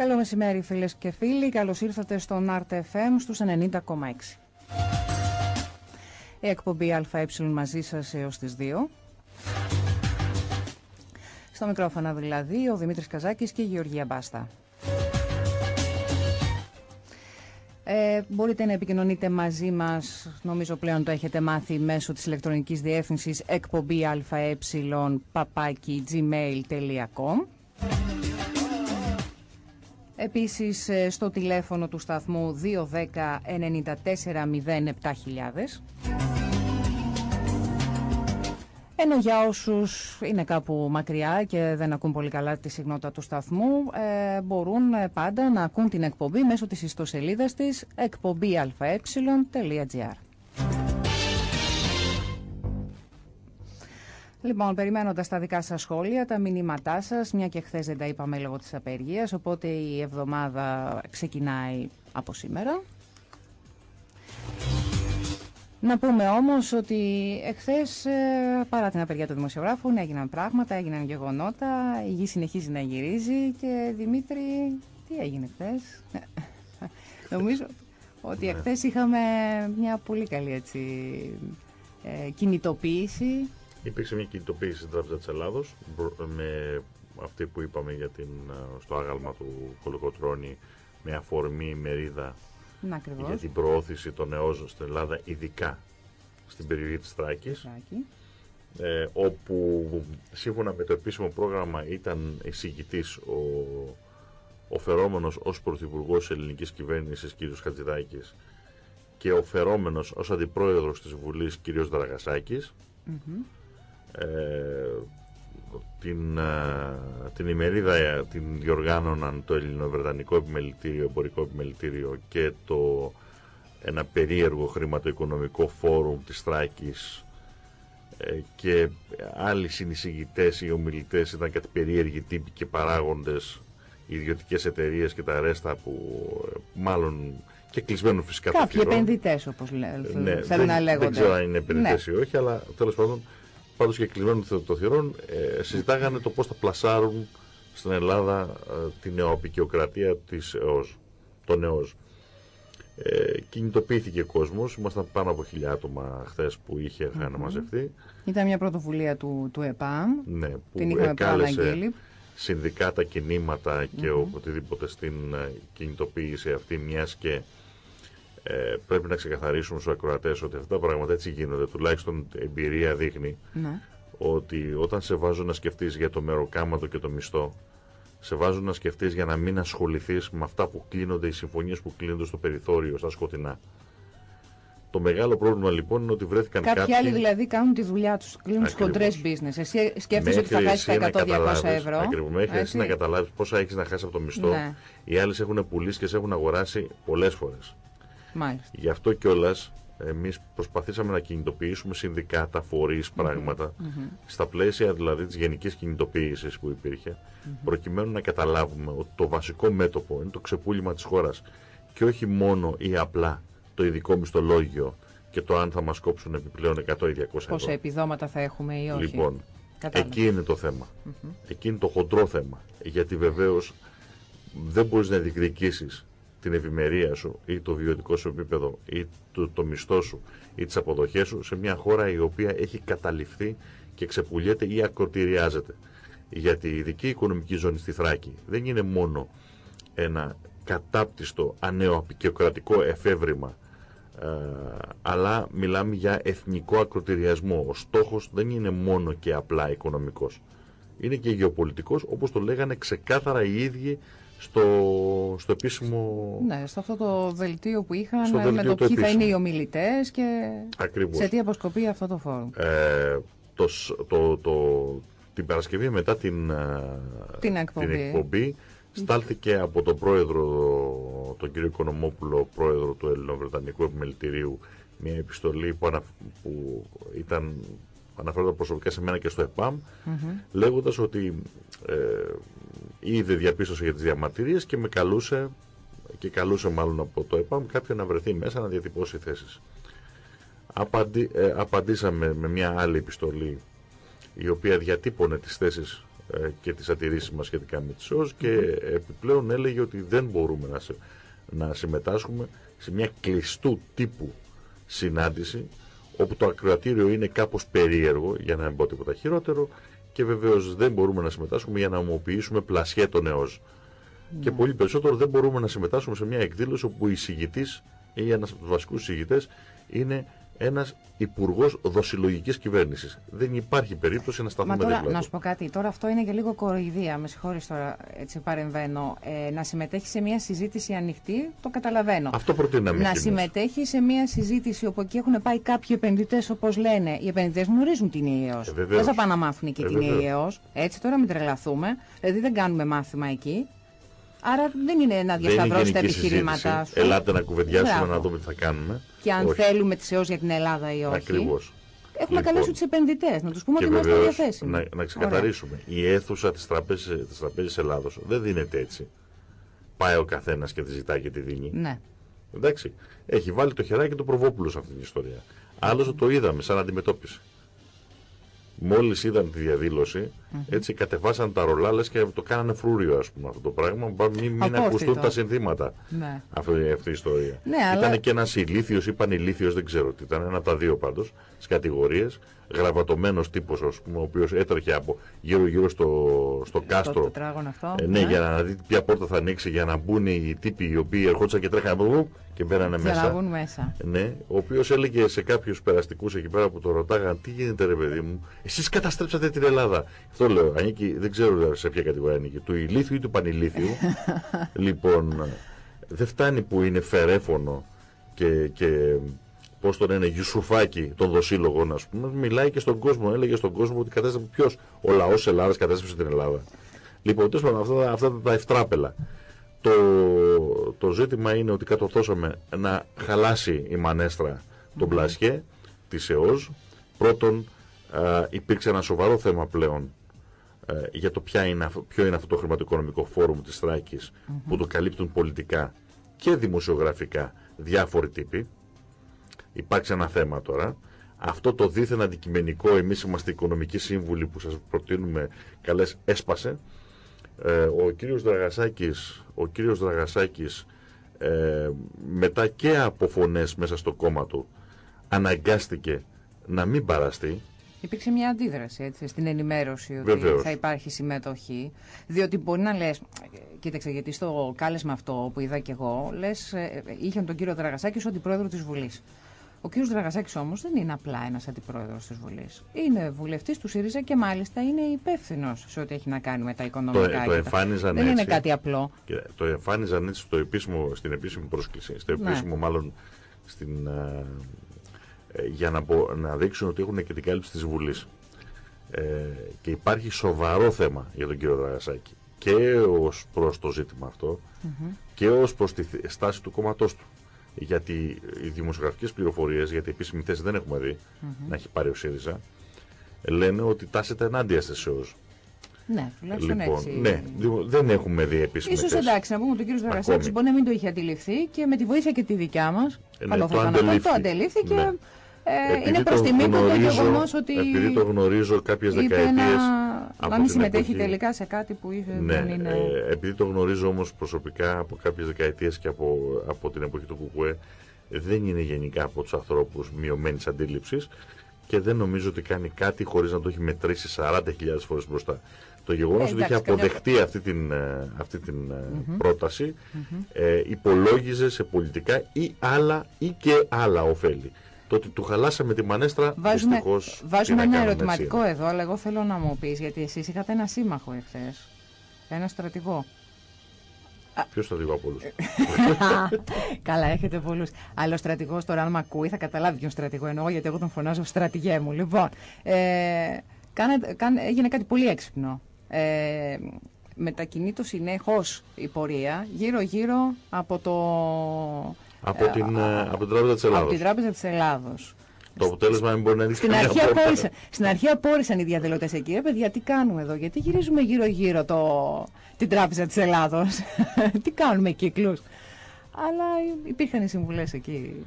Καλό μεσημέρι φίλες και φίλοι, καλώς ήρθατε στον RTFM στους 90,6. Η εκπομπή ΑΕ μαζί σας έως τις 2. Στο μικρόφωνα δηλαδή ο Δημήτρης Καζάκης και η Γεωργία Μπάστα. Ε, μπορείτε να επικοινωνείτε μαζί μας, νομίζω πλέον το έχετε μάθει μέσω της ηλεκτρονικής διεύθυνσης εκπομπή αε παπάκι gmail.com Επίσης ε, στο τηλέφωνο του σταθμού 210 94 Ενώ για όσους είναι κάπου μακριά και δεν ακούν πολύ καλά τη συγνώτα του σταθμού, ε, μπορούν ε, πάντα να ακούν την εκπομπή μέσω της ιστοσελίδας της εκπομπή.αε.gr. Λοιπόν, περιμένοντας τα δικά σας σχόλια, τα μηνύματά σας, μια και χθες δεν τα είπαμε λόγω της απεργίας, οπότε η εβδομάδα ξεκινάει από σήμερα. Να πούμε όμως ότι εχθές ε, παρά την απεργία των δημοσιογράφων έγιναν πράγματα, έγιναν γεγονότα, η γη συνεχίζει να γυρίζει και Δημήτρη, τι έγινε χθες; Νομίζω ότι ναι. εχθές είχαμε μια πολύ καλή έτσι, ε, κινητοποίηση Υπήρξε μια κινητοποίηση στην Τράπεζα της Ελλάδος με αυτή που είπαμε για την, στο άγαλμα του Κολοκοτρώνη με αφορμή μερίδα να, για την προώθηση των νεόζων στην Ελλάδα, ειδικά στην περιοχή της Θράκης, ε, όπου σύμφωνα με το επίσημο πρόγραμμα ήταν εισηγητής ο, ο φερόμενος ως πρωθυπουργός της ελληνικής κυβέρνησης κ. Χατζηδάκης και ο φερόμενος ως αντιπρόεδρος της Βουλής κ. Δραγασάκης ε, την, ε, την ημερίδα ε, την διοργάνωναν το Ελληνοβρετανικό Επιμελητήριο, Εμπορικό Επιμελητήριο και το ένα περίεργο χρηματοοικονομικό φόρουμ της Θράκης και άλλοι συνεισηγητές ή ομιλητές ήταν κάτι περίεργοι τύποι και παράγοντες ιδιωτικές εταιρείες και τα ρέστα που μάλλον και κλεισμένων φυσικά Κάποιοι επενδυτές, όπως ναι, θέλουν να λέγονται. Δεν ξέρω αν είναι επενδυτές ναι. ή όχι, αλλά τέλος πάντων πάντως και κλεισμένων των θυρών ε, συζητάγανε το πώς θα πλασάρουν στην Ελλάδα ε, την νεοαπικιοκρατία της ΕΟΣ, τον ΕΟΣ. Ε, κινητοποιήθηκε ο κόσμος, ήμασταν πάνω από χιλιά άτομα χθες που είχε mm μαζευτεί. Ήταν μια πρωτοβουλία του, του ΕΠΑΜ, ναι, που την είχαμε εκάλεσε συνδικάτα, κινήματα και οτιδήποτε στην ε, κινητοποίηση αυτή μιας και ε, πρέπει να ξεκαθαρίσουμε στους ακροατές ότι αυτά τα πράγματα έτσι γίνονται. Τουλάχιστον εμπειρία δείχνει ναι. ότι όταν σε βάζουν να σκεφτείς για το μεροκάματο και το μισθό, σε βάζουν να σκεφτείς για να μην ασχοληθείς με αυτά που κλείνονται, οι συμφωνίες που κλείνονται στο περιθώριο, στα σκοτεινά. Το μεγάλο πρόβλημα λοιπόν είναι ότι βρέθηκαν κάποιοι. Κάποιοι άλλοι δηλαδή κάνουν τη δουλειά τους, κλείνουν τις χοντρές business. Εσύ σκέφτεσαι ότι θα χάσεις τα 100-200 ευρώ. Ακριβώς. Μέχρι εσύ να καταλάβεις πόσα έχεις να χάσεις από το μισθό. Ναι. Οι άλλοι έχουν πουλήσει και σε έχουν αγοράσει πολλές φορές. Μάλιστα. Γι' αυτό κιόλας εμείς προσπαθήσαμε να κινητοποιήσουμε συνδικάτα, φορείς, πράγματα, στα πλαίσια δηλαδή της γενικής κινητοποίησης που υπήρχε, προκειμένου να καταλάβουμε ότι το βασικό μέτωπο είναι το ξεπούλημα της χώρας και όχι μόνο ή απλά το ειδικό μισθολόγιο και το αν θα μας κόψουν επιπλέον 100 ή 200 ευρώ. Πόσα επιδόματα θα έχουμε ή όχι. Λοιπόν, εκεί είναι το θέμα. Εκεί είναι το χοντρό θέμα. Γιατί βεβαίως δεν μπορείς να διεκδικήσεις την ευημερία σου ή το βιωτικό σου επίπεδο ή το, το μισθό σου ή τις αποδοχές σου σε μια χώρα η οποία έχει καταληφθεί και ξεπουλιέται ή ακροτηριάζεται. Γιατί η ειδική οικονομική ζώνη στη Θράκη δεν είναι μόνο ένα κατάπτυστο ανεοαπικιοκρατικό εφεύρημα ε, αλλά μιλάμε για εθνικό ακροτηριασμό. Ο στόχος δεν είναι μόνο και απλά οικονομικός. Είναι και γεωπολιτικός όπως το λέγανε ξεκάθαρα οι ίδιοι στο, στο επίσημο... Ναι, στο αυτό το δελτίο που είχαν με το ποιοι θα είναι οι ομιλητές και Ακριβώς. σε τι αποσκοπεί αυτό το φόρουμ. Ε, το, το, το, την Παρασκευή μετά την, ε, την εκπομπή, την εκπομπή στάλθηκε από τον πρόεδρο, τον κύριο Οικονομόπουλο, πρόεδρο του Ελληνοβρετανικού Επιμελητηρίου, μια επιστολή που, ανα, που ήταν αναφέρονταν προσωπικά σε μένα και στο ΕΠΑΜ, mm λέγοντας ότι ε, είδε διαπίστωση για τις διαμαρτυρίες και με καλούσε και καλούσε μάλλον από το ΕΠΑΜ κάποιον να βρεθεί μέσα να διατυπώσει θέσεις. Απαντι, ε, απαντήσαμε με μια άλλη επιστολή η οποία διατύπωνε τις θέσεις ε, και τις ατηρήσεις μας σχετικά με τις ΕΟΣ και επιπλέον έλεγε ότι δεν μπορούμε να, να συμμετάσχουμε σε μια κλειστού τύπου συνάντηση όπου το ακροατήριο είναι κάπως περίεργο για να μην πω τίποτα χειρότερο και βεβαίως δεν μπορούμε να συμμετάσχουμε για να ομοποιήσουμε πλασιέ των ΕΟΣ. Και πολύ περισσότερο δεν μπορούμε να συμμετάσχουμε σε μια εκδήλωση όπου η συγητής ή ένας από τους βασικούς συγητές είναι ένας υπουργός δοσιλογική κυβέρνησης. Δεν υπάρχει περίπτωση να σταθούμε Μα τώρα, δίπλα. Να σου πω κάτι. Τώρα αυτό είναι και λίγο κοροϊδία. Με συγχωρείς τώρα, έτσι παρεμβαίνω. Ε, να συμμετέχει σε μια συζήτηση ανοιχτή, το καταλαβαίνω. Αυτό προτείναμε. Να συμμετέχει σε μια συζήτηση όπου εκεί έχουν πάει κάποιοι επενδυτές, όπως λένε. Οι επενδυτές γνωρίζουν την ΙΕΟ. Ε, δεν θα πάνε να μάθουν και ε, την ΙΕΟ. Έτσι τώρα μην τρελαθούμε. Δηλαδή δεν κάνουμε μάθημα εκεί. Άρα δεν είναι να διασταυρώσετε επιχειρήματα. Ελάτε να κουβεντιάσουμε να δούμε τι θα κάνουμε. Και αν όχι. θέλουμε τις ΕΟΣ για την Ελλάδα ή όχι. Ακριβώς. Έχουμε λοιπόν, καλέσει τους επενδυτές, να τους πούμε ότι είμαστε διαθέσιμοι. Να, να ξεκαθαρίσουμε. Ωραία. Η αίθουσα της Τραπέζης Ελλάδος δεν δίνεται έτσι. Πάει ο καθένας και τη ζητάει και τη δίνει. Ναι. Εντάξει. Έχει βάλει το χεράκι του Προβόπουλου σε αυτή την ιστορία. Άλλωστε το είδαμε σαν αντιμετώπιση μόλις είδαν τη διαδήλωση, έτσι κατεβάσαν τα ρολάλε και το κάνανε φρούριο, ας πούμε, αυτό το πράγμα. Μην, μην ακουστούν τα συνθήματα. Ναι. Αυτή, αυτή η ιστορία. Ναι, ήταν αλλά... και ένας ηλίθιος ή πανηλίθιος, δεν ξέρω τι ήταν, ένα από τα δύο πάντως, στις κατηγορίες. Γραβατωμένος τύπος, ας πούμε, ο οποίος έτρεχε από γύρω-γύρω στο, στο κάστρο. Το, αυτό, ε, ναι, ναι, για να δει ποια πόρτα θα ανοίξει, για να μπουν οι τύποι οι οποίοι ερχόντουσαν και τρέχανε και μπαίνανε μέσα. Να μπουν μέσα. Ναι, ο οποίος έλεγε σε κάποιους περαστικούς εκεί πέρα που το ρωτάγαν, τι γίνεται, ρε παιδί μου, εσείς καταστρέψατε την Ελλάδα. Αυτό λέω, ανήκει, δεν ξέρω σε ποια κατηγορία ανήκει, του ηλίθιου ή του πανηλίθιου. λοιπόν, δεν φτάνει που είναι φερέφωνο και, και πώς τον είναι, Γιουσουφάκη των δοσύλλογων, α πούμε, μιλάει και στον κόσμο. Έλεγε στον κόσμο ότι κατέστρεψε ποιος, ο λαός Ελλάδας κατέστρεψε την Ελλάδα. Λοιπόν, τέλος πάντων, αυτά, αυτά τα ευτράπελα. Το, το ζήτημα είναι ότι κατορθώσαμε να χαλάσει η μανέστρα τον mm Πλασιέ της ΕΟΣ. Πρώτον, α, υπήρξε ένα σοβαρό θέμα πλέον α, για το ποια είναι, ποιο είναι αυτό το χρηματοοικονομικό φόρουμ της Θράκης που το καλύπτουν πολιτικά και δημοσιογραφικά διάφοροι τύποι. Υπάρχει ένα θέμα τώρα. Αυτό το δίθεν αντικειμενικό, εμείς είμαστε οικονομικοί σύμβουλοι που σας προτείνουμε καλές, έσπασε. Ε, ο κύριος Δραγασάκης, ο κύριος Δραγασάκης ε, μετά και από φωνές μέσα στο κόμμα του αναγκάστηκε να μην παραστεί. Υπήρξε μια αντίδραση έτσι, στην ενημέρωση ότι Βεβαίως. θα υπάρχει συμμετοχή. Διότι μπορεί να λες, κοίταξε γιατί στο κάλεσμα αυτό που είδα και εγώ, λες, ε, είχε τον κύριο Δραγασάκη ως αντιπρόεδρο της Βουλής. Ο κ. Δραγασάκης όμως δεν είναι απλά ένας αντιπρόεδρος της Βουλής. Είναι βουλευτής του ΣΥΡΙΖΑ και μάλιστα είναι υπεύθυνος σε ό,τι έχει να κάνει με τα οικονομικά. Το, το εμφάνιζαν δεν έτσι. είναι κάτι απλό. Και το εμφάνιζαν έτσι στο επίσημο, στην επίσημη πρόσκληση. Στο Ναι. επίσημο, μάλλον στην, ε, ε, για να, μπο- να δείξουν ότι έχουν και την κάλυψη της Βουλής. Ε, και υπάρχει σοβαρό θέμα για τον κύριο Δραγασάκη. Και ως προς το ζήτημα αυτό και ως προς τη θ- στάση του κόμματός του. Γιατί οι δημοσιογραφικές πληροφορίες, γιατί επίσημη θέση δεν έχουμε δει να έχει πάρει ο ΣΥΡΙΖΑ, λένε ότι τάσεται ενάντια στις ΕΟΣ. Ναι, τουλάχιστον Λοιπόν, έτσι. ναι, δημο- δεν έχουμε δει επίσημη Ίσως θέση. εντάξει, να πούμε ότι ο κ. Δραγασάκη Ακόμη. μπορεί να μην το είχε αντιληφθεί και με τη βοήθεια και τη δικιά μας. ναι, καλό θα το ήταν αυτό. αντελήφθη. Το αντελήφθηκε. Ναι. Ε, Επειδή είναι προς το τιμή του το γνωρίζω- γεγονός ότι. Επειδή το γνωρίζω κάποιες είπε δεκαετίες να, από να μην την συμμετέχει εποχή. τελικά σε κάτι που είχε, Ναι, δεν είναι. ε, επειδή το γνωρίζω όμως προσωπικά από κάποιες δεκαετίες και από, από την εποχή του Κουκουέ, δεν είναι γενικά από τους ανθρώπους μειωμένης αντίληψης και δεν νομίζω ότι κάνει κάτι χωρίς να το έχει μετρήσει 40.000 φορές μπροστά. Το γεγονός Ε, ότι είχε εντάξει, καμιά- αποδεχτεί αυτή την, ε, αυτή την ε, πρόταση ε, υπολόγιζε σε πολιτικά ή άλλα ή και άλλα ωφέλη. Το ότι του χαλάσαμε τη μανέστρα Βάζουμε, δυστυχώς, βάζουμε τι να ένα κάνουμε, ερωτηματικό έτσι εδώ, αλλά εγώ θέλω να μου πεις, γιατί εσείς είχατε ένα σύμμαχο εχθές. Ένα στρατηγό. είναι. Ποιος θα δει από όλους; Καλά, έχετε πολλούς. Αλλά ο στρατηγός τώρα, αν με ακούει, θα καταλάβει ποιον στρατηγό εννοώ, γιατί εγώ τον φωνάζω στρατηγέ μου. Λοιπόν, ε, κάνε, κάνε, έγινε κάτι πολύ έξυπνο. Ε, μετακινείται συνεχώ η πορεία γύρω-γύρω από το. Από, την, ε, από την Τράπεζα της Από Ελλάδος. την Τράπεζα της Ελλάδος. Το αποτέλεσμα δεν μπορεί να δείξει Στην καμία αρχή, πόρτα. απόρρισαν, στην αρχή απόρρισαν οι διαδηλωτές εκεί. Ρε παιδιά, τι κάνουμε εδώ, γιατί γυρίζουμε γύρω-γύρω το, την Τράπεζα της Ελλάδος; τι κάνουμε κύκλους; Αλλά υπήρχαν οι συμβουλές εκεί.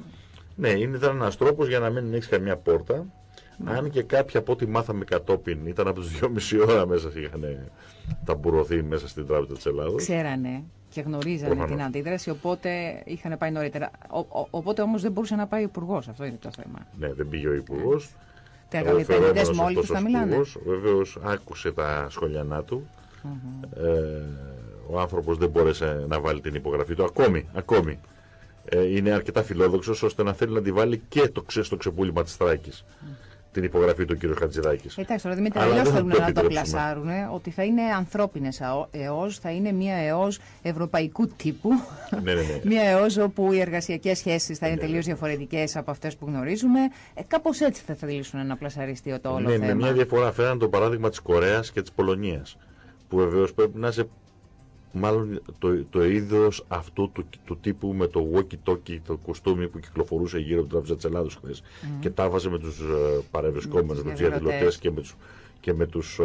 Ναι, είναι ήταν ένας τρόπος για να μην ανοίξει καμιά πόρτα. Αν και κάποιοι από ό,τι μάθαμε κατόπιν ήταν από τις 2,5 ώρα μέσα είχαν ταμπουρωθεί μέσα στην Τράπεζα της Ελλάδα. Ξέρανε και γνωρίζανε Προφανώς. την αντίδραση, οπότε είχαν πάει νωρίτερα. Ο, ο- οπότε όμως δεν μπορούσε να πάει ο υπουργός. Αυτό είναι το θέμα. Ναι, δεν πήγε ο Υπουργός. Τα καλλιτεχνητέ μόλις του θα μιλάνε. Βεβαίως άκουσε τα σχολιανά του. Ε, ο άνθρωπος δεν μπόρεσε να βάλει την υπογραφή του. Ακόμη, ακόμη. Ε, είναι αρκετά φιλόδοξος ώστε να θέλει να τη βάλει και το ξέ στο ξεπούλημα της Θράκης. Την υπογραφή του κ. Χατζηδάκης. Εντάξει, τώρα Δημήτρη, Αλλά αλλιώς δεν θα θέλουν το να το επιτρέψουμε. πλασάρουν ότι θα είναι ανθρώπινες ΕΟΣ, θα είναι μια ΕΟΣ ευρωπαϊκού τύπου. ναι, ναι, ναι. Μια ΕΟΣ όπου οι εργασιακές σχέσεις θα είναι Ναι, τελείω ναι. διαφορετικές από αυτές που γνωρίζουμε. Ε, Κάπως έτσι θα θελήσουν να πλασαριστεί το όλο ναι, θέμα. με μια διαφορά φέραν το παράδειγμα της Κορέας και της Πολωνίας που βεβαίως πρέπει να είσαι μάλλον το, το είδος αυτού του, του τύπου με το walkie-talkie, το κουστούμι που κυκλοφορούσε γύρω από την Τράπεζα της Ελλάδος χθες και τα βάζε με τους ε, παρευρισκόμενους, με τους διαδηλωτές. διαδηλωτές και με τους, και με τους ε,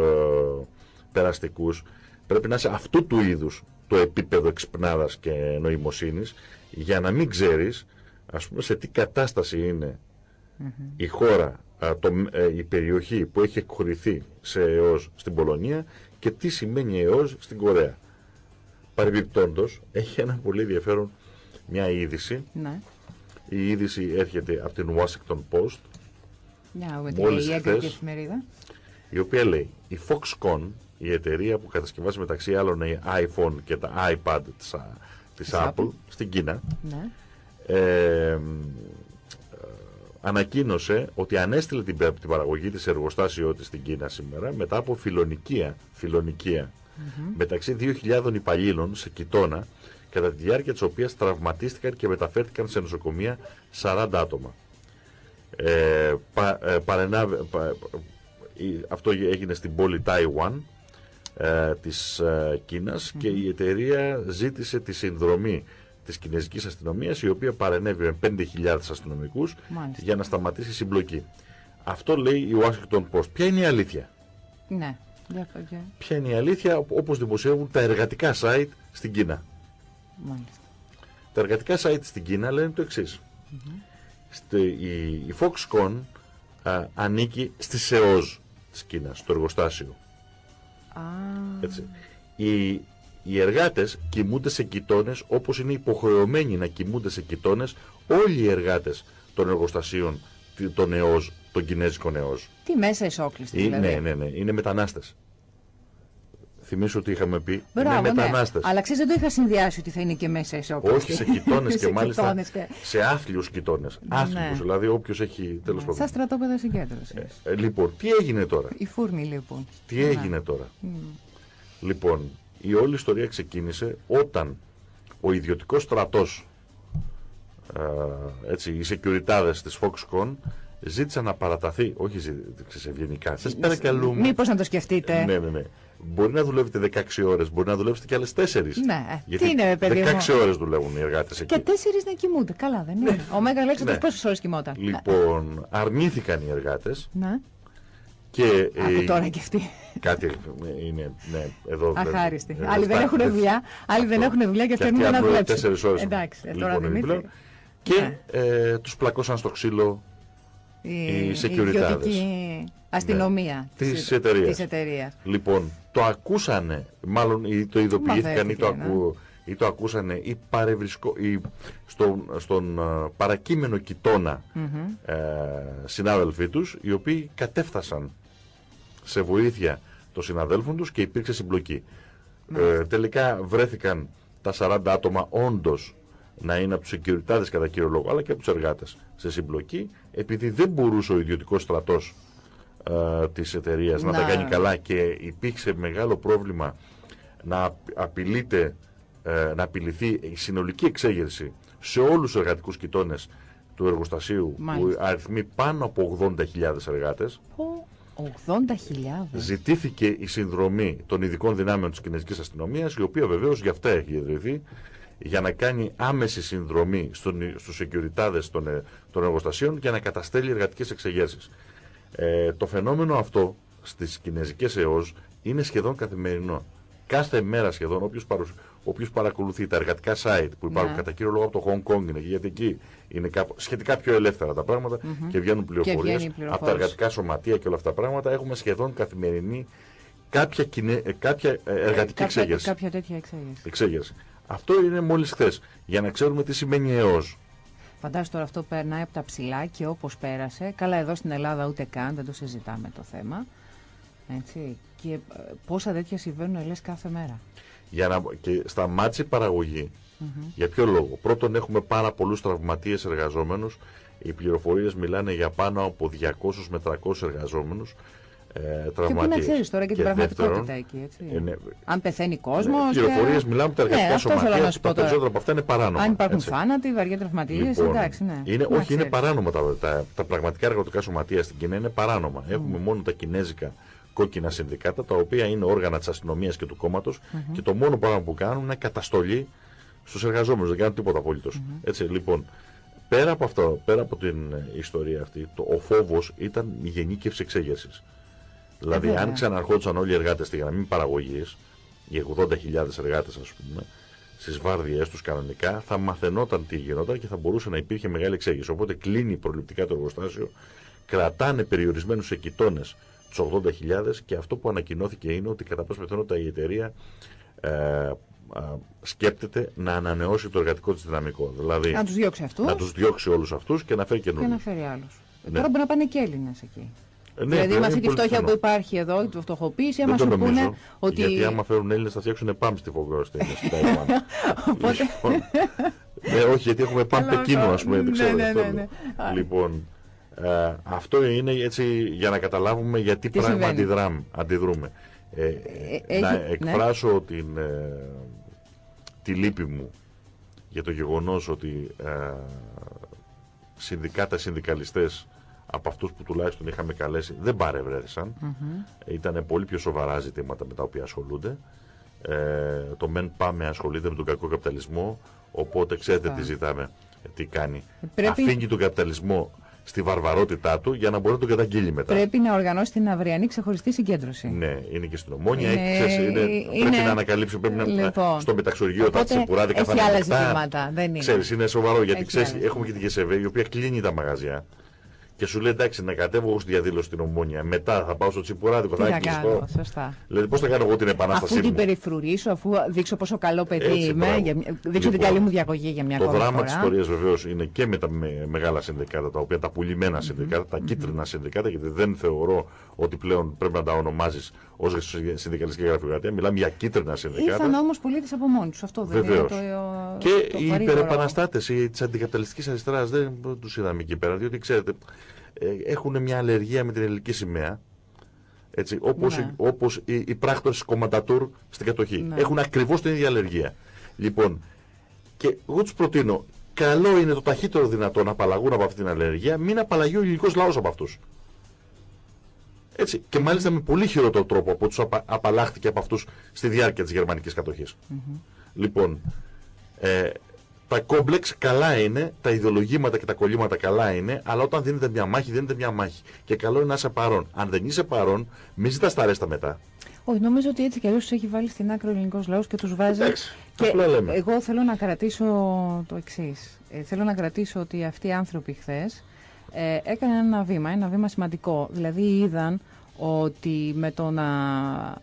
περαστικούς. Πρέπει να είσαι αυτού του είδους το επίπεδο εξυπνάδας και νοημοσύνης για να μην ξέρεις ας πούμε σε τι κατάσταση είναι η χώρα, α, το, ε, η περιοχή που έχει εκχωρηθεί σε ΕΟΣ στην Πολωνία και τι σημαίνει ΕΟΣ στην Κορέα. Παρεμπιπτόντως, έχει ένα πολύ ενδιαφέρον μια είδηση. Ναι. Η είδηση έρχεται από την Washington Post, Μια με τη Μόλις η έγκριτη χθες. εφημερίδα. η οποία λέει η Foxconn, η εταιρεία που κατασκευάζει μεταξύ άλλων η iPhone και τα iPad της, α, της Της Apple, Apple. στην Κίνα, Ναι. ε, μ, ε, ανακοίνωσε ότι ανέστειλε την, την παραγωγή της εργοστάσιό της στην Κίνα σήμερα μετά από φιλονικία, φιλονικία μεταξύ 2.000 υπαλλήλων σε Κοιτώνα κατά τη διάρκεια της οποίας τραυματίστηκαν και μεταφέρθηκαν σε νοσοκομεία 40 άτομα. Ε, πα, ε, παρενάβε- πα- η- αυτό έγινε στην πόλη Τάιουαν ε, της ε, κινας και η εταιρεία ζήτησε τη συνδρομή της κινέζικης αστυνομίας η οποία παρενέβη με 5.000 αστυνομικούς Μάλιστα. για να σταματήσει η συμπλοκή. Αυτό λέει η Washington Post. Ποια είναι η αλήθεια; Ναι. Για, για, Ποια είναι η αλήθεια οπ- όπως δημοσιεύουν τα εργατικά site στην Κίνα. μάλιστα. Τα εργατικά site στην Κίνα λένε το εξής. η, η Foxconn α, ανήκει στη ΣΕΟΖ της Κίνας, στο εργοστάσιο. Α, Έτσι. Οι, οι εργάτες κοιμούνται σε κοιτώνες όπως είναι υποχρεωμένοι να κοιμούνται σε κοιτώνες όλοι οι εργάτες των εργοστασίων τ- των ΕΟΖ, των κινέζικων ΕΟΖ. τι μέσα ισόκλειστη Ε, δηλαδή. Ναι, ναι, ναι. Είναι μετανάστες. Θυμίσω ότι είχαμε πει. Μπράβο, είναι ναι. μετανάστες. Αλλά ξέρεις, δεν το είχα συνδυάσει ότι θα είναι και μέσα ισόκλειστη. Όχι σε κοιτώνες και Σε μάλιστα κοιτώνες και- σε άθλιους κοιτώνες. Άθλιους, Ναι. δηλαδή όποιος έχει τέλος Σαν πάντων. στρατόπεδα συγκέντρωσης. Ε, λοιπόν, τι έγινε τώρα; Η φούρνη λοιπόν. Τι Ναι. έγινε τώρα; Λοιπόν, η όλη ιστορία ξεκίνησε όταν ο ιδιωτικός στρατός, ε, έτσι, οι σεκιουριτάδες της Foxconn ζήτησαν να παραταθεί, όχι ζήτησε ευγενικά, σας παρακαλούμε. Μήπως να το σκεφτείτε. Ναι, ναι, ναι. Μπορεί να δουλεύετε 16 ώρες, μπορεί να δουλέψετε και άλλες 4. Ναι, Γιατί τι είναι, παιδί μου; 16 ώρες δουλεύουν οι εργάτες εκεί. Και τέσσερις να κοιμούνται. Καλά, δεν είναι. Ο Μέγα Αλέξανδρος Ναι. πόσες ώρες κοιμόταν; Λοιπόν, αρνήθηκαν οι εργάτες Ναι. και... Από ε, τώρα και αυτοί. Κάτι είναι, ναι, εδώ... Αχάριστοι. εδώ Άλλοι δεν στα- έχουν δουλειά. Άλλοι δεν Αυτό. έχουν δουλειά και Και θέλουν αυτοί να απλά δουλέψουν. τέσσερις ώρες. Εντάξει, ε, Λοιπόν, τώρα Δημήτρη. επιπλέον. Και Ναι. ε, τους πλακώσαν στο ξύλο οι securityάδες. ιδιωτική αστυνομία Ναι. Της της- εταιρείας. της εταιρείας. Λοιπόν, το ακούσανε, μάλλον ή το ειδοποιήθηκαν ή το, Μαθαίθηκε, ακού, ή το ακούσανε ή, παρευρισκο, ή στον, στον ε, παρακείμενο κοιτώνα ε, συνάδελφοί τους, οι οποίοι κατέφτασαν σε βοήθεια των συναδέλφων τους και υπήρξε συμπλοκή. Ε, τελικά βρέθηκαν τα 40 άτομα όντως να είναι από τους securityάδες κατά κύριο λόγο, αλλά και από τους εργάτες σε συμπλοκή, επειδή δεν μπορούσε ο ιδιωτικός στρατός ε, της εταιρείας να, Να. τα κάνει καλά και υπήρξε μεγάλο πρόβλημα να απ- απειλείται, ε, να απειληθεί η συνολική εξέγερση σε όλους τους εργατικούς κοιτώνες του εργοστασίου που Μάλιστα. αριθμεί πάνω από 80.000 εργάτες Πω, 80.000. ζητήθηκε η συνδρομή των ειδικών δυνάμεων της κινέζικης αστυνομίας η οποία βεβαίως γι' αυτά έχει ιδρυθεί για να κάνει άμεση συνδρομή στον, στους securityάδες των, ε, των εργοστασίων για να καταστέλει εργατικές εξεγέρσεις. Ε, το φαινόμενο αυτό στις κινέζικες ΕΟΣ είναι σχεδόν καθημερινό. Κάθε μέρα σχεδόν όποιος, παρουσ... οποίο παρακολουθεί τα εργατικά site που υπάρχουν Ναι. κατά κύριο λόγο από το Hong Kong είναι, γιατί εκεί είναι κάπου, σχετικά πιο ελεύθερα τα πράγματα και βγαίνουν πληροφορίε βγαίνει η από τα πληροφόρηση. εργατικά σωματεία και όλα αυτά τα πράγματα. Έχουμε σχεδόν καθημερινή κάποια, κοινέ, ε, κάποια ε, εργατική κάποια, εξέγερση. κάποια τέτοια εξέγερση. εξέγερση. Αυτό είναι μόλις χθες. Για να ξέρουμε τι σημαίνει ΕΟΣ. Φαντάζομαι τώρα αυτό περνάει από τα ψηλά και όπως πέρασε, καλά εδώ στην Ελλάδα ούτε καν, δεν το συζητάμε το θέμα. Έτσι. Και ε, πόσα τέτοια συμβαίνουν λες κάθε μέρα. Για να, και σταμάτησε η παραγωγή. Για ποιο λόγο; Πρώτον, έχουμε πάρα πολλούς τραυματίες εργαζόμενους. Οι πληροφορίες μιλάνε για πάνω από 200 με 300 εργαζόμενους ε, Και πού τραυματίες. να ξέρεις τώρα και την πραγματικότητα εκεί, έτσι. ε, ναι, Αν πεθαίνει ναι, κόσμος. πληροφορίες και- μιλάμε από τα εργατικά ναι, αυτό θέλω σωματεία. να που σου Τα πω τώρα. περισσότερα από αυτά είναι παράνομα. Αν υπάρχουν έτσι. θάνατοι, βαριά τραυματίες, Λοιπόν, εντάξει, ναι. είναι, Να όχι, είναι ξέρεις. παράνομα τα, τα, τα πραγματικά εργατικά σωματεία στην Κίνα είναι παράνομα. Έχουμε μόνο τα κινέζικα κόκκινα συνδικάτα, τα οποία είναι όργανα της αστυνομίας και του κομματο και το μόνο πράγμα που κάνουν είναι καταστολή στους εργαζόμενους. Δεν κάνουν τίποτα απολύτως. Έτσι, λοιπόν, πέρα από αυτό, πέρα από την ε, ιστορία αυτή, το, ο φόβος ήταν η γενίκευση εξέγερσης. Δηλαδή, βέβαια. αν ξαναρχόντουσαν όλοι οι εργάτες στη γραμμή παραγωγής, οι 80.000 εργάτες, ας πούμε, στις βάρδιές τους κανονικά, θα μαθαινόταν τι γινόταν και θα μπορούσε να υπήρχε μεγάλη εξέγερση. Οπότε κλείνει προληπτικά το εργοστάσιο, κρατάνε περιορισμένους εκειτώνε τους 80.000 και αυτό που ανακοινώθηκε είναι ότι κατά πάσα πιθανότητα η εταιρεία ε, α, σκέπτεται να ανανεώσει το εργατικό της δυναμικό. Δηλαδή, Να τους διώξει αυτούς να τους διώξει όλους αυτούς και να φέρει και καινούριους. να φέρει άλλους. Ναι. Τώρα μπορεί να πάνε και Έλληνες εκεί. Ναι, δηλαδή βέβαια, με αυτή είναι τη πολύ φτώχεια πιθανό. που υπάρχει εδώ, τη φτωχοποίηση, Δεν άμα το σου νομίζω. πούνε ότι. Γιατί άμα φέρουν Έλληνες θα φτιάξουν πάμε στη Φογκό στην στην Ταϊβάν. Οπότε- Λοιπόν, ναι, όχι, γιατί έχουμε πάμε Καλά, Πεκίνο, αυτό. ας πούμε. Ναι, Δεν ξέρω. ναι, αυτό ναι, λέω. ναι. Α. Λοιπόν, ε, αυτό είναι έτσι για να καταλάβουμε γιατί Τι πράγμα συμβαίνει. αντιδράμε, αντιδρούμε. Ε, έχει- να ναι. εκφράσω την, ε, τη λύπη μου για το γεγονός ότι ε, συνδικάτα, συνδικαλιστές από αυτούς που τουλάχιστον είχαμε καλέσει δεν παρευρέθησαν. Ήταν πολύ πιο σοβαρά ζητήματα με τα οποία ασχολούνται. Ε, το ΜΕΝ ΠΑΜΕ ασχολείται με τον κακό καπιταλισμό, οπότε ξέρετε Σωστά. τι ζητάμε, τι κάνει. Πρέπει- Αφήνει τον καπιταλισμό στη βαρβαρότητά του για να μπορεί να τον καταγγείλει μετά. Πρέπει να οργανώσει την αυριανή ξεχωριστή συγκέντρωση. Ναι, είναι και στην Ομόνια. Είναι- έχει, ξέρεις, είναι, είναι- Πρέπει να ανακαλύψει, πρέπει να Λοιπόν. στο μεταξουργείο τα Οπότε τσιπουράδι έχει καθένα άλλα ανοιχτά. ζητήματα, δεν είναι. Ξέρεις, είναι σοβαρό γιατί Έχει ξέρεις, άλλα έχουμε και την ΚΕΣΕΒΕ η οποία κλείνει τα μαγαζιά. Και σου λέει εντάξει, να κατέβω εγώ στη διαδήλωση στην Ομόνια. Μετά θα πάω στο τσιπουράδικο, Τι θα θα κλειστώ. κάνω, σωστά. Δηλαδή, πώς θα κάνω εγώ την επανάστασή Αφού την μου; περιφρουρήσω, αφού δείξω πόσο καλό παιδί Έτσι, είμαι, μπράβο. για, μια- δείξω την Λοιπόν, καλή μου διαγωγή για μια Το ακόμη δράμα της φορά. ιστορίας βεβαίως είναι και με τα με- μεγάλα συνδικάτα, τα οποία τα πουλημένα συνδικάτα, τα κίτρινα συνδικάτα, γιατί δεν θεωρώ ότι πλέον πρέπει να τα ονομάζεις ως συνδικαλιστική γραφειοκρατία. Μιλάμε για κίτρινα συνδικάτα. Ήρθαν όμως πολίτες από μόνοι τους. Αυτό δεν Βεβαίως. είναι το. Και το οι παρήγορο. υπερεπαναστάτες της αντικαπιταλιστικής αριστεράς δεν τους είδαμε εκεί πέρα, διότι ξέρετε, ε, έχουν μια αλλεργία με την ελληνική σημαία. Έτσι, όπως, Ναι. όπως οι, οι πράκτορες της κομματατούρ στην κατοχή. Ναι. Έχουν ακριβώς την ίδια αλλεργία. Λοιπόν, και εγώ τους προτείνω, καλό είναι το ταχύτερο δυνατό να απαλλαγούν από αυτή την αλλεργία, μην απαλλαγεί ο ελληνικός λαός από αυτούς. Έτσι, και μάλιστα με πολύ χειρότερο τρόπο από τους απα, απαλλάχθηκε από αυτούς στη διάρκεια της γερμανικής κατοχής. Λοιπόν, ε, τα κόμπλεξ καλά είναι, τα ιδεολογήματα και τα κολλήματα καλά είναι, αλλά όταν δίνεται μια μάχη, δίνεται μια μάχη. Και καλό είναι να είσαι παρόν. Αν δεν είσαι παρόν, μην ζητάς τα ρέστα μετά. Όχι, νομίζω ότι έτσι κι αλλιώς τους έχει βάλει στην άκρη ο ελληνικός λαός και τους βάζει. Εντάξει, και απλά λέμε. εγώ θέλω να κρατήσω το εξής. Ε, θέλω να κρατήσω ότι αυτοί οι άνθρωποι χθες ε, έκαναν ένα βήμα, ένα βήμα σημαντικό. Δηλαδή είδαν ότι με το να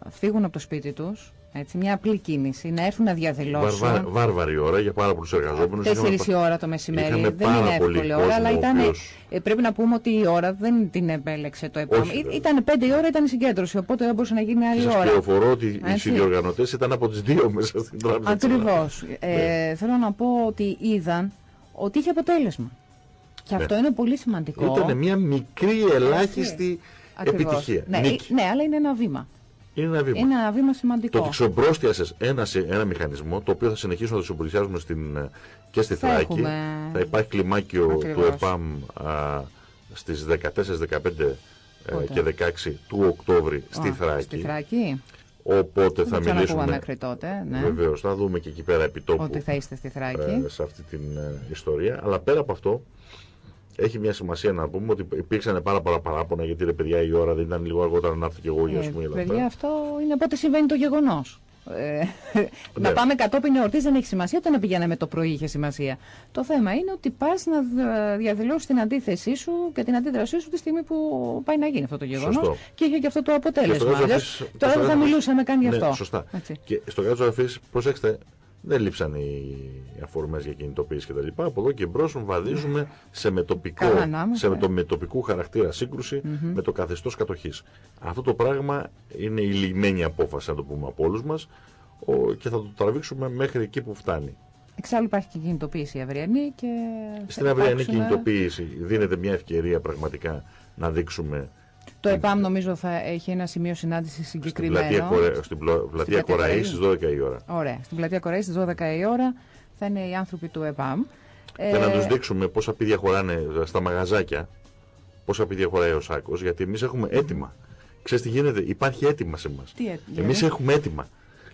φύγουν από το σπίτι τους, έτσι, μια απλή κίνηση, να έρθουν να διαδηλώσουν. Βαρβα, βάρβαρη ώρα για πάρα πολλούς εργαζόμενους. Τέσσερις η ώρα το μεσημέρι. είχαμε Δεν πάρα είναι πολύ εύκολη ώρα, αλλά κόσμο, ο ήταν, οποίος- ε, πρέπει να πούμε ότι η ώρα δεν την επέλεξε το επόμενο. βέβαια. Ήταν πέντε η ώρα, ήταν η συγκέντρωση, οπότε δεν μπορούσε να γίνει άλλη Σας ώρα. πληροφορώ ότι οι Έτσι. συνδιοργανωτές ήταν από τις δύο μέσα στην τράπεζα. της Ακριβώς. Ελλάδας. Ε, θέλω να πω ότι είδαν ότι είχε αποτέλεσμα. Και Ναι. αυτό είναι πολύ σημαντικό. Ήταν μια μικρή ελάχιστη Ακριβώς. επιτυχία. Ναι, Νίκη. ε, ναι, αλλά είναι ένα βήμα. Είναι ένα βήμα. Είναι ένα βήμα σημαντικό. Το ότι ξεμπρόστιασε ένα, σε- ένα μηχανισμό, το οποίο θα συνεχίσουμε να το συμπλησιάζουμε στην, ε, και στη Θα Θράκη. έχουμε- Θα υπάρχει κλιμάκιο Ακριβώς. του ΕΠΑΜ α, στις 14, 15 ε, Πότε; και 16 του Οκτώβρη στη Α, Θράκη. Στη Θράκη. Οπότε θα Δεν ξανακούγα μιλήσουμε. μέχρι τότε. Ναι. Βεβαίως, θα δούμε και εκεί πέρα επιτόπου Ότι θα είστε στη Θράκη. ε, σε αυτή την ε, ιστορία. Αλλά πέρα από αυτό, έχει μια σημασία να πούμε ότι υπήρξαν πάρα πολλά παράπονα γιατί ρε παιδιά η ώρα δεν ήταν λίγο αργότερα να έρθω και εγώ για Ε, πούμε. για όλα παιδιά, αυτά. αυτό είναι πότε συμβαίνει το γεγονός. Ε, να ναι. πάμε κατόπιν εορτής δεν έχει σημασία, όταν πηγαίναμε το πρωί είχε σημασία. Το θέμα είναι ότι πας να διαδηλώσεις την αντίθεσή σου και την αντίδρασή σου τη στιγμή που πάει να γίνει αυτό το γεγονός. Και είχε και αυτό το αποτέλεσμα. Τώρα δεν θα μιλούσαμε καν γι' ναι, αυτό. σωστά. Και στο κάτω αφής, προσέξτε, δεν λείψαν οι αφορμές για κινητοποίηση κτλ. Από εδώ και μπρος βαδίζουμε σε, μετοπικό, σε μετο, μετοπικού χαρακτήρα σύγκρουση με το καθεστώς κατοχής. Αυτό το πράγμα είναι η λιγμένη απόφαση, να το πούμε από όλους μας, και θα το τραβήξουμε μέχρι εκεί που φτάνει. Εξάλλου υπάρχει και κινητοποίηση αυριανή και... Στην αυριανή κινητοποίηση δίνεται μια ευκαιρία πραγματικά να δείξουμε το ΕΠΑΜ νομίζω θα έχει ένα σημείο συνάντησης συγκεκριμένο. Στην πλατεία, Κοραής στις 12 η ώρα. Ωραία. Στην πλατεία Κοραής στις 12 η ώρα θα είναι οι άνθρωποι του ΕΠΑΜ. Και ε... να τους δείξουμε πόσα πίδια χωράνε στα μαγαζάκια, πόσα πίδια χωράει ο Σάκος, γιατί εμείς έχουμε έτοιμα. Ξέρετε τι γίνεται, υπάρχει έτοιμα σε εμάς. Εμείς έχουμε έτοιμα.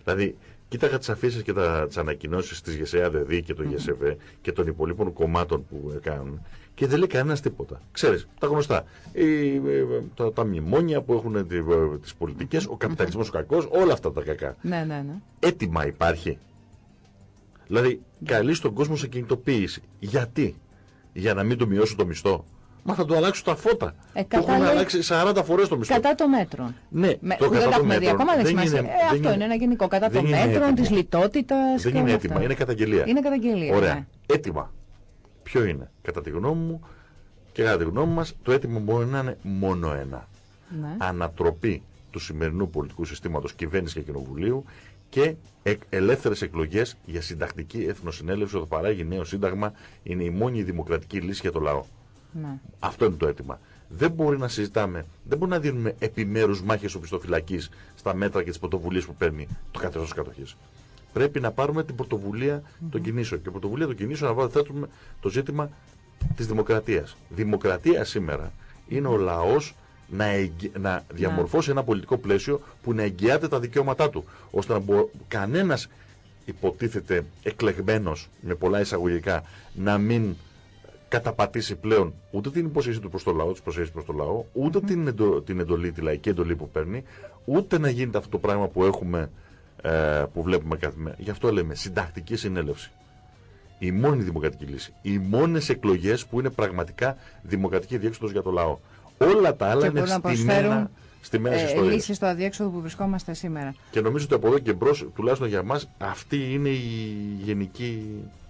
Δηλαδή, κοίταγα τις αφήσεις και τις ανακοινώσεις της ΓΕΣΕΑΔΕΔ και των ΓΕΣΕΒΕ και των υπολείπων κομμάτων που κάνουν και δεν λέει κανένας τίποτα. Ξέρεις, τα γνωστά. Οι, τα, τα μνημόνια που έχουν τις πολιτικές, ο καπιταλισμός ο κακός, όλα αυτά τα κακά. Ναι, ναι, ναι. Έτοιμα υπάρχει. Δηλαδή, καλεί τον κόσμο σε κινητοποίηση. Γιατί; Για να μην του μειώσουν το μισθό. Μα θα του αλλάξουν τα φώτα. Ε, το έχουν αλλάξει 40 φορές το μισθό. Κατά το μέτρο. Ναι, Με, το κατά το μέτρο. Ακόμα δεν, είναι, ε, αυτό είναι, ένα γενικό. Κατά το μέτρο, της λιτότητας. Δεν είναι έτοιμα, είναι καταγγελία. Είναι καταγγελία. Ωραία. Ναι. Έτοιμα. Ποιο είναι, κατά τη γνώμη μου και κατά τη γνώμη μας, το έτοιμο μπορεί να είναι μόνο ένα. Ναι. Ανατροπή του σημερινού πολιτικού συστήματος κυβέρνησης και κοινοβουλίου και ελεύθερες εκλογές για συντακτική εθνοσυνέλευση που παράγει νέο σύνταγμα είναι η μόνη δημοκρατική λύση για το λαό. Ναι. Αυτό είναι το αίτημα. Δεν μπορεί να συζητάμε, δεν μπορεί να δίνουμε επιμέρους μάχες οπισθοφυλακής στα μέτρα και τις πρωτοβουλίες που παίρνει το καθεστώς κατοχής πρέπει να πάρουμε την πρωτοβουλία mm -hmm. των κινήσεων. Και η πρωτοβουλία των κινήσεων να θέτουμε το ζήτημα της δημοκρατίας. Δημοκρατία σήμερα είναι ο λαός να, να διαμορφώσει ένα πολιτικό πλαίσιο που να εγγυάται τα δικαιώματά του. Ώστε να μπο... κανένας υποτίθεται εκλεγμένος με πολλά εισαγωγικά να μην καταπατήσει πλέον ούτε την υπόσχεσή του προς το λαό, τις προσέσεις προς το λαό, ούτε την, εντο... την εντολή, τη λαϊκή εντολή που παίρνει, ούτε να γίνεται αυτό το πράγμα που έχουμε ε, που βλέπουμε κάθε μέρα. Γι' αυτό λέμε συντακτική συνέλευση. Η μόνη δημοκρατική λύση. Οι μόνες εκλογές που είναι πραγματικά δημοκρατική διέξοδος για το λαό. Όλα τα άλλα είναι στημένα, στημένα ε, λύσεις στο αδιέξοδο που βρισκόμαστε σήμερα. Και νομίζω ότι από εδώ και μπρος, τουλάχιστον για μας, αυτή είναι η γενική, ε,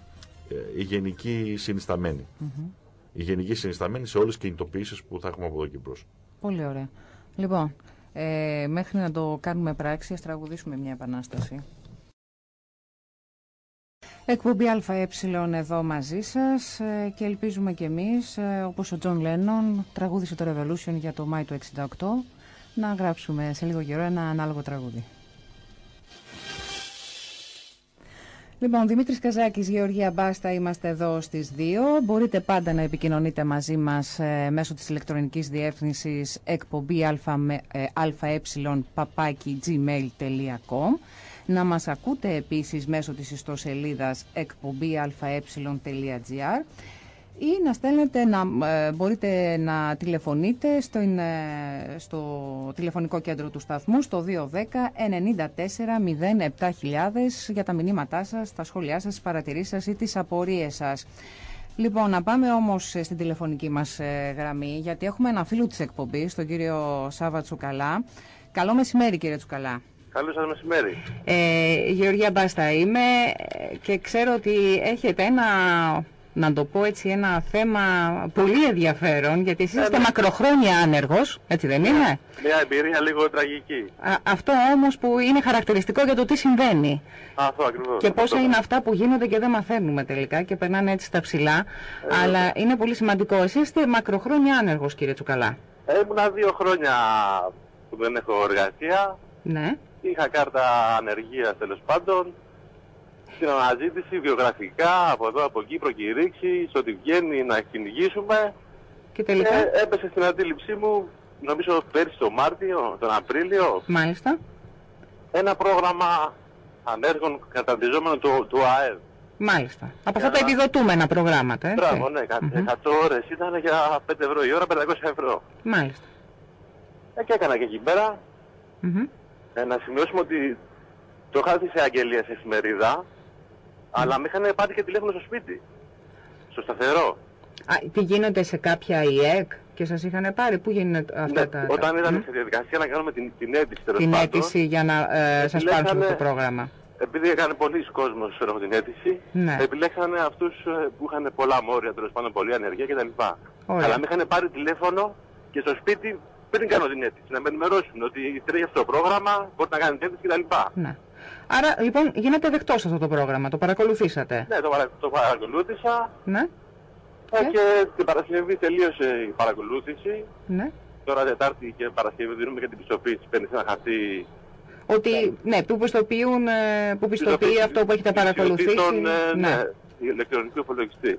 η γενική συνισταμένη. Η γενική συνισταμένη σε όλες τις κινητοποιήσεις που θα έχουμε από εδώ και μπρος. Πολύ ωραία. Λοιπόν, ε, μέχρι να το κάνουμε πράξη, ας τραγουδήσουμε μια επανάσταση. Εκπομπή ΑΕ εδώ μαζί σας ε, και ελπίζουμε και εμείς, ε, όπως ο Τζον Λένον τραγούδησε το Revolution για το Μάη του 68, να γράψουμε σε λίγο καιρό ένα ανάλογο τραγούδι. Λοιπόν, Δημήτρης Καζάκης, Γεωργία Μπάστα, είμαστε εδώ στις 2. Μπορείτε πάντα να επικοινωνείτε μαζί μας ε, μέσω της ηλεκτρονικής διεύθυνσης εκπομπή αε gmail.com Να μας ακούτε επίσης μέσω της ιστοσελίδας εκπομπή αε.gr ή να στέλνετε, να, ε, μπορείτε να τηλεφωνείτε στο, ε, στο τηλεφωνικό κέντρο του σταθμού στο 210 94 07 για τα μηνύματά σας, τα σχόλιά σας, τις παρατηρήσεις σας ή τις απορίες σας. Λοιπόν, να πάμε όμως στην τηλεφωνική μας ε, γραμμή, γιατί έχουμε ένα φίλο της εκπομπής, τον κύριο Σάβα Τσουκαλά. Καλό μεσημέρι κύριε Τσουκαλά. Καλό σας μεσημέρι. Ε, Γεωργία Μπάστα είμαι και ξέρω ότι έχετε ένα να το πω έτσι, ένα θέμα πολύ ενδιαφέρον, γιατί εσείς είστε ναι. μακροχρόνια άνεργος, έτσι δεν είναι; Μια εμπειρία λίγο τραγική. αυτό όμως που είναι χαρακτηριστικό για το τι συμβαίνει. Αυτό ακριβώς. Και πόσα είναι αυτά που γίνονται και δεν μαθαίνουμε τελικά και περνάνε έτσι στα ψηλά. Ε, αλλά είναι πολύ σημαντικό. Εσείς είστε μακροχρόνια άνεργος κύριε Τσουκαλά. Ήμουνα δύο χρόνια που δεν έχω εργασία. Ναι. Είχα κάρτα ανεργίας τέλος πάντων στην αναζήτηση βιογραφικά από εδώ από εκεί προκηρύξεις ότι βγαίνει να κυνηγήσουμε και τελικά; Ε, έπεσε στην αντίληψή μου νομίζω πέρσι τον Μάρτιο, τον Απρίλιο Μάλιστα ένα πρόγραμμα ανέργων καταρτιζόμενο του, του ΑΕΔ Μάλιστα. Από αυτά τα επιδοτούμενα προγράμματα, έτσι. Μπράβο, ναι. 100 ώρες ήταν για 5 ευρώ η ώρα, 500 ευρώ. Μάλιστα. Ε, και έκανα και εκεί πέρα. Mm -hmm. ε, να σημειώσουμε ότι Το είχα δει σε αγγελία σε εφημερίδα, αλλά με είχαν πάρει και τηλέφωνο στο σπίτι. Στο σταθερό. Α, τι γίνονται σε κάποια ΙΕΚ και σας είχαν πάρει, πού γίνονται αυτά Ναι, τα... όταν τα... ήταν Μμ. σε διαδικασία να κάνουμε την, την αίτηση τέλος την πάντων, αίτηση για να ε, σας πάρουν σε αυτό το επιλέξανε- πρόγραμμα. επειδή έκανε πολλοί κόσμος ξέρω, εγώ, την αίτηση, Ναι. επιλέξανε αυτούς ε, που είχαν πολλά μόρια, τέλος πάντων πολλή ανεργία κτλ. Ωραία. Αλλά με είχαν πάρει τηλέφωνο και στο σπίτι πριν κάνω την αίτηση, να με ενημερώσουν ότι τρέχει αυτό το πρόγραμμα, μπορείτε να κάνετε αίτηση κτλ. Ναι. Άρα λοιπόν γίνεται δεκτός αυτό το πρόγραμμα, το παρακολουθήσατε. Ναι, το, παρα, το παρακολούθησα Ναι, ε, Και; και την Παρασκευή τελείωσε η παρακολούθηση. ναι. Τώρα Τετάρτη και Παρασκευή δίνουμε και την πιστοποίηση. Παίρνεις ένα χαρτί Ότι, ναι, που πιστοποιούν, ε, που πιστοποιεί αυτό που έχετε παρακολουθήσει. Τον, ε, ναι. ναι, ηλεκτρονικό υπολογιστή.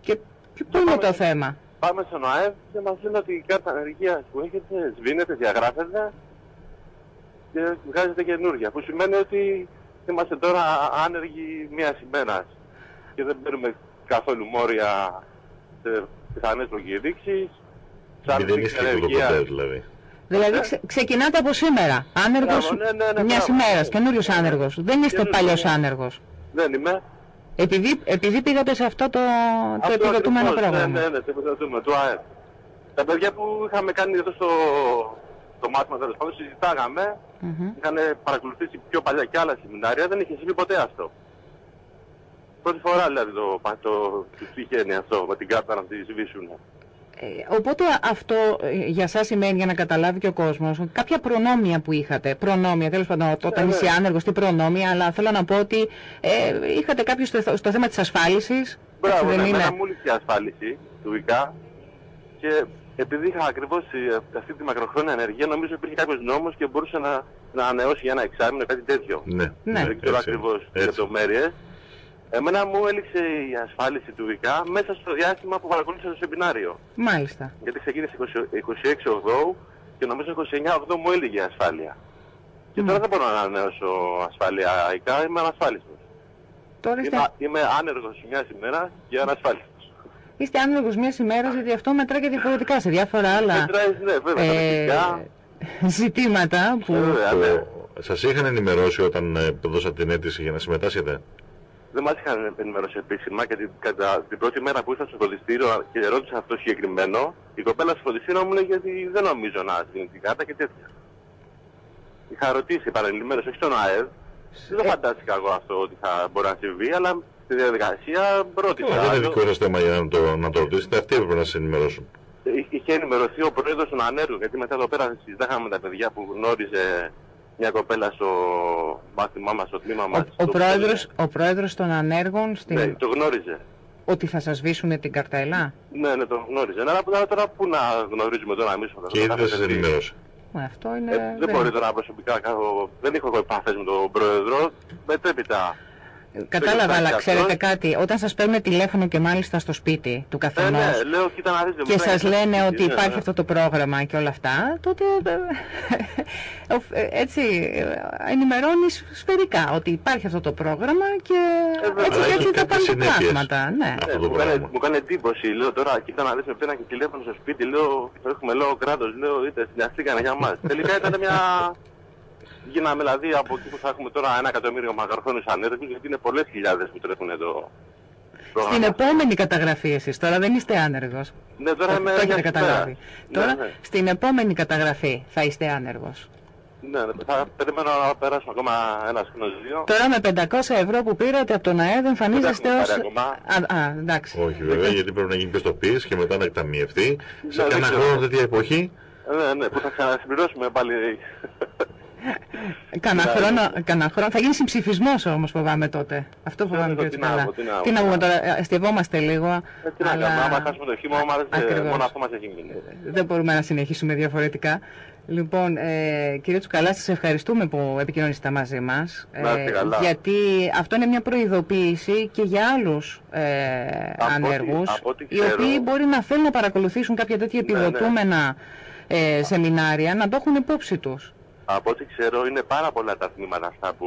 Και, και πού είναι το θέμα; Πάμε στον ΑΕΒ και μας λένε ότι η κάρτα ανεργίας που έχετε σβήνεται, διαγράφεται και βγάζετε καινούργια. Που σημαίνει ότι είμαστε τώρα άνεργοι μία ημέρας και δεν παίρνουμε καθόλου μόρια σε πιθανές προκηρύξεις. Σαν Και δεν δείξη ίσχυε το ανεργίας. ποτέ δηλαδή. Δηλαδή ξε- ξεκινάτε από σήμερα. Άνεργος Μπράβο, ναι, ναι, ναι, μιας μπράβο. ημέρας, καινούριος Ναι, ναι. άνεργος. Δεν είστε Καινούριος, παλιός ναι. άνεργος. Δεν είμαι. Επειδή, επειδή πήγατε σε αυτό το, το Αυτό επιδοτούμενο ακριβώς, πρόγραμμα. Ναι, ναι, ναι, το επιδοτούμενο, του ΑΕΠ. Τα παιδιά που είχαμε κάνει εδώ στο το μάθημα τέλος πάντων, συζητάγαμε, Μμμ. είχαν παρακολουθήσει πιο παλιά και άλλα σεμινάρια, δεν είχε συμβεί ποτέ αυτό. Πρώτη φορά δηλαδή το, το, τους τυχαίνει αυτό με την κάρτα να τη σβήσουν. Ε, οπότε αυτό ε, για σας σημαίνει, για να καταλάβει και ο κόσμος, κάποια προνόμια που είχατε, προνόμια, τέλος πάντων, όταν ναι. είσαι άνεργος, τι προνόμια, αλλά θέλω να πω ότι ε, είχατε κάποιο στο, στο θέμα της ασφάλισης, Μπράβο, έτσι ναι, δεν εμένα είναι; μου λύσει η ασφάλιση του ΙΚΑ και επειδή είχα ακριβώς ε, αυτή τη μακροχρόνια ανεργία, νομίζω υπήρχε κάποιος νόμος και μπορούσε να, να ανανεώσει για ένα εξάμεινο κάτι τέτοιο. Ναι, Ναι. δεν ξέρω έτσι, ακριβώς τις έτσι. λεπτομέρειες. Εμένα μου έληξε η ασφάλιση του ΙΚΑ μέσα στο διάστημα που παρακολούθησα το σεμινάριο. Μάλιστα. Γιατί ξεκίνησε 20 26 Ογδόου και νομίζω 29 Ογδόου μου έλυγε η ασφάλεια. Και Μμ. τώρα δεν μπορώ να ανανεώσω ασφάλεια ΙΚΑ, είμαι ανασφάλιστος. Τώρα είστε, Είμαι, είμαι άνεργος μια ημέρα και ανασφάλιστος. Είστε άνεργος μιας ημέρας, γιατί αυτό μετρά και διαφορετικά σε διάφορα άλλα Μετράει, ναι, βέβαια, τα ε, τεχνικά. ζητήματα που... Βέβαια, ναι. Το... Σας είχαν ενημερώσει όταν ε, δώσατε την αίτηση για να συμμετάσχετε; Δεν μας είχαν ενημερώσει επίσημα και την, κατά την πρώτη μέρα που ήρθα στο φροντιστήριο και ρώτησα αυτό συγκεκριμένο, η κοπέλα στο φροντιστήριο μου λέει ότι δεν νομίζω να δίνει την κάρτα και τέτοια. Είχα ρωτήσει παραλληλμένως, όχι στον ΑΕΔ, δεν Ε. φαντάστηκα εγώ αυτό ότι θα μπορεί να συμβεί, αλλά στη διαδικασία ρώτησα. δεν είναι άλλο. δικό σας θέμα για να το, να το ρωτήσετε, αυτοί έπρεπε να σας ενημερώσουν. Είχε- Είχε ενημερωθεί ο πρόεδρος των ανέργων, γιατί μετά εδώ πέρα συζητάγαμε με τα παιδιά που γνώριζε μια κοπέλα στο μάθημά μας, στο τμήμα Ο, μας. ο, το- πρόεδρος, ο πρόεδρος των ανέργων στην... Ναι, το γνώριζε. ότι θα σας σβήσουν την καρτέλα; Ναι, ναι, το γνώριζε. Ναι, Αλλά τώρα πού να γνωρίζουμε τώρα εμείς Και ήδη δεν σας ενημερώσει. Ε, Αυτό είναι... Ε, δεν μπορεί τώρα προσωπικά κάνω... Δεν έχω εγώ επαφές με τον πρόεδρο. Μετέπειτα. Κατάλαβα, δεν αλλά υπάρχει ξέρετε αυτός. κάτι, όταν σας παίρνουν τηλέφωνο και μάλιστα στο σπίτι του Ε, καθενός ναι, λέω, κοίτα να δεις. δεν και μου σας φαίνεται. λένε ότι Ναι, υπάρχει ναι. αυτό το πρόγραμμα και όλα αυτά, τότε ε, ε, έτσι ε, ενημερώνεις σφαιρικά ότι υπάρχει αυτό το πρόγραμμα και Ε, βέβαια. έτσι Αλλά και έχει έτσι θα κάποιες πάνε τα συνέπειες. πράγματα. Ναι. Ναι, αυτό το μου, κάνει, πράγμα. μου κάνει εντύπωση, λέω τώρα, κοίτα να δεις με πήραν και τηλέφωνο στο σπίτι, λέω, έχουμε λέω κράτος, λέω, είτε συνεργαστήκανε για μας. Τελικά ήταν μια... Γίναμε δηλαδή από εκεί που θα έχουμε τώρα ένα εκατομμύριο μακροχρόνιους ανέργους, γιατί είναι πολλές χιλιάδες που τρέχουν εδώ. Στην επόμενη καταγραφή εσείς, τώρα δεν είστε άνεργος. Ναι, τώρα Το, είμαι το έχετε μια καταλάβει. ημέρα. Τώρα Ναι, ναι. στην επόμενη καταγραφή θα είστε άνεργος. Ναι, ναι, θα περιμένω να περάσουμε ακόμα ένα σκηνός δύο. Τώρα με 500 ευρώ που πήρατε από τον ΑΕΔ εμφανίζεστε έχουμε ως... πάρει ακόμα. Α, α, εντάξει. Όχι βέβαια, γιατί πρέπει να γίνει πιστοποίηση και μετά να εκταμιευτεί. Σε Ναι, δεν κανένα ξέρω. χρόνο τέτοια εποχή. Ναι, ναι, που θα ξανασυμπληρώσουμε πάλι. Κανα Ναι, χρόνο, ναι. κανα χρόνο. Θα γίνει συμψηφισμός όμως φοβάμαι τότε. Αυτό φοβάμαι Ναι, πιο τι να καλά. πω, τι να Τι να πω. πούμε τώρα, ε, αστευόμαστε λίγο. Ε, Τι να αλλά κάνουμε, άμα χάσουμε το χειμώνα, μας αρέσει, Ακριβώς. μόνο αυτό μας έχει μείνει. δεν μπορούμε να συνεχίσουμε διαφορετικά. Λοιπόν, ε, κύριε Τσουκαλά, σας ευχαριστούμε που επικοινωνήσατε μαζί μας. ε, Να είστε καλά. γιατί αυτό είναι μια προειδοποίηση και για άλλους ε, ό,τι- ανέργους, από ό,τι οι ξέρω- οποίοι μπορεί να θέλουν να παρακολουθήσουν κάποια τέτοια Ναι, ναι. επιδοτούμενα ε, σεμινάρια, να το έχουν υπόψη τους. Από ό,τι ξέρω, είναι πάρα πολλά τα τμήματα αυτά που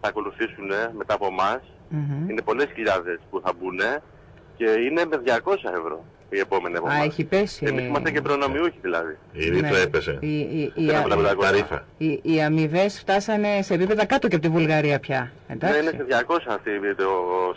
θα ακολουθήσουν ε, μετά από εμάς. Μμμ. Είναι πολλές χιλιάδες που θα μπουν και είναι με 200 ευρώ. η επόμενη από Α, εμάς. έχει πέσει. Εμείς είμαστε και προνομιούχοι δηλαδή. Η ρήτρα Ναι. έπεσε. Οι, οι, οι, Και α- τα Η ταρήφα. οι, οι αμοιβές φτάσανε σε επίπεδα κάτω και από τη Βουλγαρία πια. Ναι, Εντάξει. είναι σε 200 αυτή το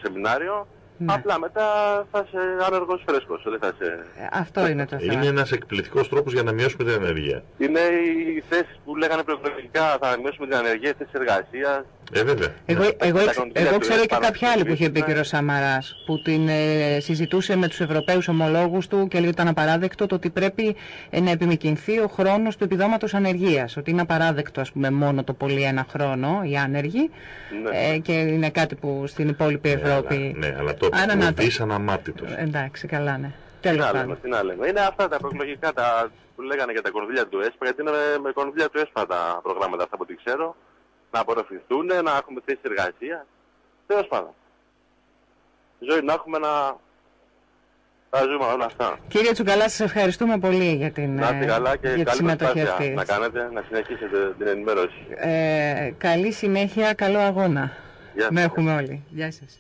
σεμινάριο. Ναι. Απλά μετά θα είσαι άνεργος φρέσκος. Δεν θα είσαι... Ε, Αυτό είναι το θέμα. Είναι ένας εκπληκτικός τρόπος για να μειώσουμε την ενέργεια. Είναι οι θέσεις που λέγανε προεκλογικά θα μειώσουμε την ανεργία, θέσεις εργασίας. Ε, βέβαια. Εγώ, εγώ, Τα εξ- κονδύλια εγώ του ξέρω και ΕΣΠΑ κάποια άλλη που είχε πει ο χρησιμοποιήσουμε. κ. Σαμαράς που την ε, συζητούσε με τους Ευρωπαίους ομολόγους του και λέει ότι ήταν απαράδεκτο το ότι πρέπει ε, να επιμηκυνθεί ο χρόνος του επιδόματος ανεργίας. Ότι είναι απαράδεκτο ας πούμε μόνο το πολύ ένα χρόνο οι άνεργοι Ναι. ε, και είναι κάτι που στην υπόλοιπη Ευρώπη... Ναι, αλλά το Άρα να το- προβείς αναμάτητος. Εντάξει, καλά ναι. Τι Τέλος να λέμε, πάντων. τι να λέμε. Είναι αυτά τα προεκλογικά τα που λέγανε για τα κονδύλια του ΕΣΠΑ, γιατί είναι με, με κονδύλια του ΕΣΠΑ τα προγράμματα αυτά που ό,τι ξέρω. Να απορροφηθούν, να έχουμε θέσεις εργασίας. Τέλος πάντων. Ζωή να έχουμε να τα ζούμε όλα αυτά. Κύριε Τσουκαλά, σας ευχαριστούμε πολύ για την, Να είστε ε, καλά και για τη καλή συμμετοχή προσπάθεια αυτής. να κάνετε, να συνεχίσετε την ενημέρωση. Ε, καλή συνέχεια, καλό αγώνα. Γεια σας. Με έχουμε όλοι. Γεια σας.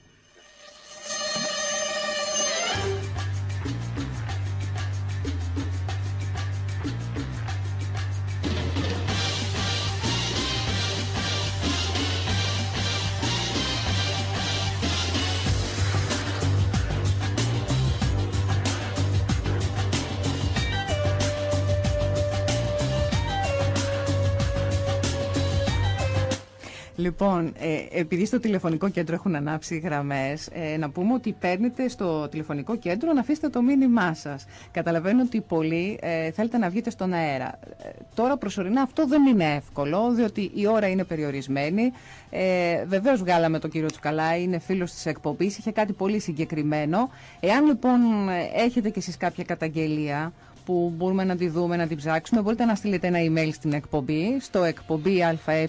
Λοιπόν, ε, επειδή στο τηλεφωνικό κέντρο έχουν ανάψει γραμμές, ε, να πούμε ότι παίρνετε στο τηλεφωνικό κέντρο να αφήσετε το μήνυμά σας. Καταλαβαίνω ότι πολλοί ε, θέλετε να βγείτε στον αέρα. Ε, τώρα προσωρινά αυτό δεν είναι εύκολο, διότι η ώρα είναι περιορισμένη. Ε, Βεβαίως βγάλαμε τον κύριο Τσουκαλά, είναι φίλος της εκπομπής, είχε κάτι πολύ συγκεκριμένο. Εάν λοιπόν ε, έχετε κι εσείς κάποια καταγγελία που μπορούμε να τη δούμε, να την ψάξουμε, μπορείτε να στείλετε ένα email στην εκπομπή, στο εκπομπή αε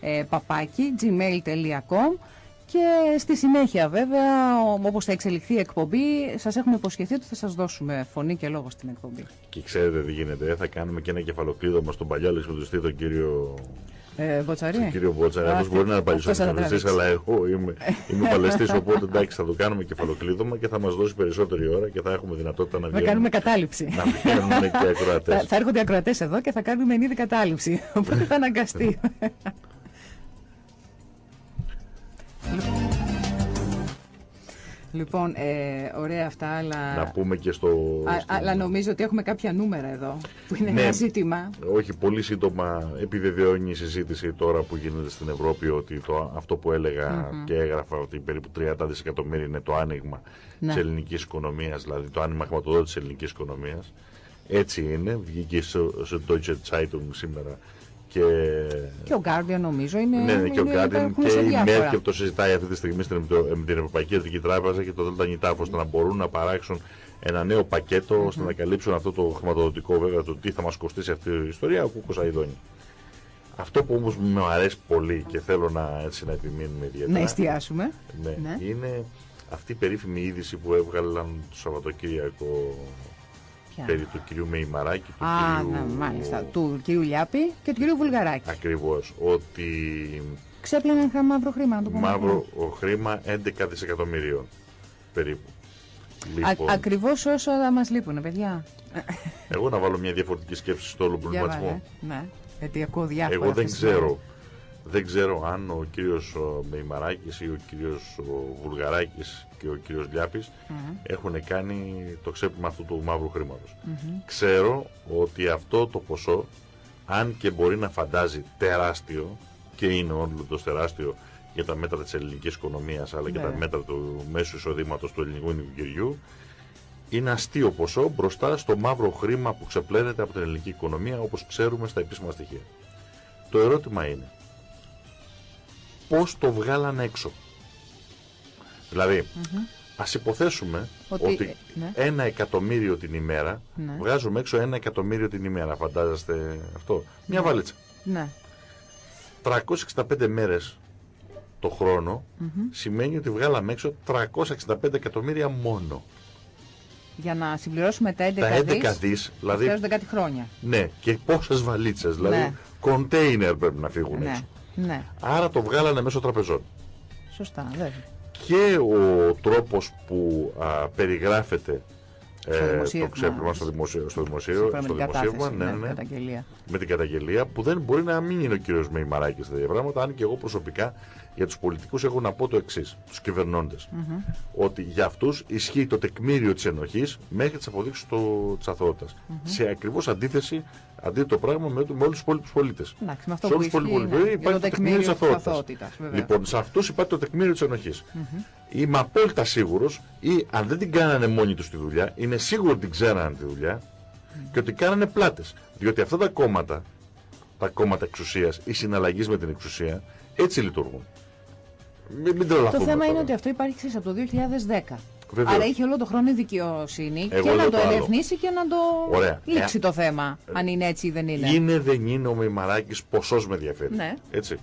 ε, παπάκι, gmail.com και στη συνέχεια βέβαια, ο- όπως θα εξελιχθεί η εκπομπή, σας έχουμε υποσχεθεί ότι θα σας δώσουμε φωνή και λόγο στην εκπομπή. Και ξέρετε τι γίνεται, ε, θα κάνουμε και ένα κεφαλοκλείδωμα στον παλιό αλεξιπτωστή, τον κύριο, Ε, Μποτσαρή. τον κύριο Μπότσα. Α, Αυτός μπορεί να είναι παλιός αυτός θα τα αλεξιπτωστής, τραβήξεις. αλλά εγώ είμαι, είμαι παλαιστής, οπότε εντάξει θα το κάνουμε κεφαλοκλείδωμα και θα μας δώσει περισσότερη ώρα και θα έχουμε δυνατότητα να Θα βγαίνουμε, κάνουμε κατάληψη. να βγαίνουν και Θα, ακροατές. θα έρχονται οι ακροατές εδώ και θα κάνουμε εν είδη κατάληψη. Οπότε θα αναγκαστεί. λοιπόν, ε, ωραία αυτά, αλλά... Να πούμε και στο... Α, στην- αλλά νομίζω ότι έχουμε κάποια νούμερα εδώ που είναι Ναι. ένα ζήτημα. Όχι, πολύ σύντομα επιβεβαιώνει η συζήτηση τώρα που γίνεται στην Ευρώπη ότι το, αυτό που έλεγα και έγραφα ότι περίπου 30 δισεκατομμύρια είναι το άνοιγμα Ναι. της ελληνικής οικονομίας, δηλαδή το άνοιγμα χρηματοδότησης της ελληνικής οικονομίας. Έτσι είναι, βγήκε στο, στο Deutsche Zeitung σήμερα και... Και ο Guardian νομίζω είναι. Ναι, ναι, και ο είναι- Guardian υπάρχουν και σε η διάφορα. Μέρκελ το συζητάει αυτή τη στιγμή στην, με την Ευρωπαϊκή Κεντρική Τράπεζα και το Δέλτα Νιτάφ ώστε να μπορούν να παράξουν ένα νέο πακέτο ώστε να καλύψουν αυτό το χρηματοδοτικό βέβαια το τι θα μας κοστίσει αυτή η ιστορία ο Κούκος Αιδόνη. Αυτό που όμως μου αρέσει πολύ και θέλω να, έτσι, να επιμείνουμε ιδιαίτερα Να εστιάσουμε. ναι, Ναι. είναι αυτή η περίφημη είδηση που έβγαλαν το Σαββατοκύριακο Ποια; περί του κυρίου Μεϊμαράκη του Α, κυρίου... ναι, μάλιστα. Του κυρίου Λιάπη και του κυρίου Βουλγαράκη. Ακριβώς, ότι Ξέπλαινε χα- μαύρο χρήμα, να το πούμε. μαύρο ο χρήμα 11 δισεκατομμυρίων περίπου. Λοιπόν, Α, ακριβώς όσο θα μας λείπουν, παιδιά. εγώ να βάλω μια διαφορετική σκέψη στο όλο Για προβληματισμό. βάλε. Ναι, γιατί ακούω διάφορα. Εγώ δεν αυτές τις ξέρω, δεν ξέρω αν ο κύριος ο, Μεϊμαράκης ή ο κύριος ο Βουλγαράκης και ο κύριος Λιάπης έχουν κάνει το ξέπλυμα αυτού του μαύρου χρήματος. Ξέρω ότι αυτό το ποσό, αν και μπορεί να φαντάζει τεράστιο, και είναι όντως τεράστιο για τα μέτρα της ελληνικής οικονομίας, αλλά και τα Βέβαια. μέτρα του μέσου εισοδήματος του ελληνικού νοικοκυριού, είναι αστείο ποσό μπροστά στο μαύρο χρήμα που ξεπλένεται από την ελληνική οικονομία, όπως ξέρουμε στα επίσημα στοιχεία. Το ερώτημα είναι, πώς το βγάλαν έξω; Δηλαδή, ας υποθέσουμε Ότι- ότι, ε, ναι. ένα εκατομμύριο την ημέρα, Ναι. βγάζουμε έξω ένα εκατομμύριο την ημέρα, φαντάζεστε αυτό; Μια βαλίτσα. Ναι. 365 μέρες το χρόνο σημαίνει ότι βγάλαμε έξω 365 εκατομμύρια μόνο. Για να συμπληρώσουμε τα 11 Τα 11 δις, δις, δηλαδή, χρειάζονται κάτι χρόνια. ναι, και πόσες βαλίτσες, δηλαδή Ναι. κοντέινερ πρέπει να φύγουν Ναι, έξω. ναι. Άρα το βγάλανε μέσω τραπεζών. Σωστά, βέβαια. Και ο τρόπος που α, περιγράφεται Στο το δημοσίευμα. ξέπλυμα στο, δημοσίο, στο, δημοσίο, Σύμφωνα στο με την δημοσίευμα, κατάθεση, ναι, ναι, ναι, καταγγελία. με την καταγγελία που δεν μπορεί να μην είναι ο κύριος Μεϊμαράκης στα τέτοια πράγματα. Αν και εγώ προσωπικά για τους πολιτικούς έχω να πω το εξής, τους κυβερνώντες. Ότι για αυτούς ισχύει το τεκμήριο της ενοχής μέχρι τις αποδείξεις της αθωοτητα Σε ακριβώς αντίθεση, αντίθετο πράγμα με, με όλους τους υπόλοιπους πολίτες. Εντάξει, με αυτό Σε που όλους τους ισχύει, υπόλοιπους ναι, πολίτες για υπάρχει το τεκμήριο της της αθωότητας. αθωότητας, βέβαια. Λοιπόν, σε αυτούς υπάρχει το τεκμήριο της ενοχής. Είμαι απόλυτα σίγουρος ή αν δεν την κάνανε μόνοι τους τη δουλειά, είναι σίγουρο ότι την ξέρανε τη δουλειά και ότι κάνανε πλάτες. Διότι αυτά τα κόμματα, τα κόμματα εξουσίας ή συναλλαγή με την εξουσία, έτσι λειτουργούν. Μην, μην τρελαθούμε Το θέμα είναι τώρα. ότι αυτό υπάρχει ξέρεις, από το 2010. Βεβαίως. Άρα είχε όλο το χρόνο η δικαιοσύνη Εγώ και λέω να το το άλλο. ερευνήσει και να το Ωραία. λήξει Ε, το θέμα. αν είναι έτσι ή δεν είναι. Είναι δεν είναι ο Μημαράκης ποσός με ενδιαφέρει. Ναι. Έτσι.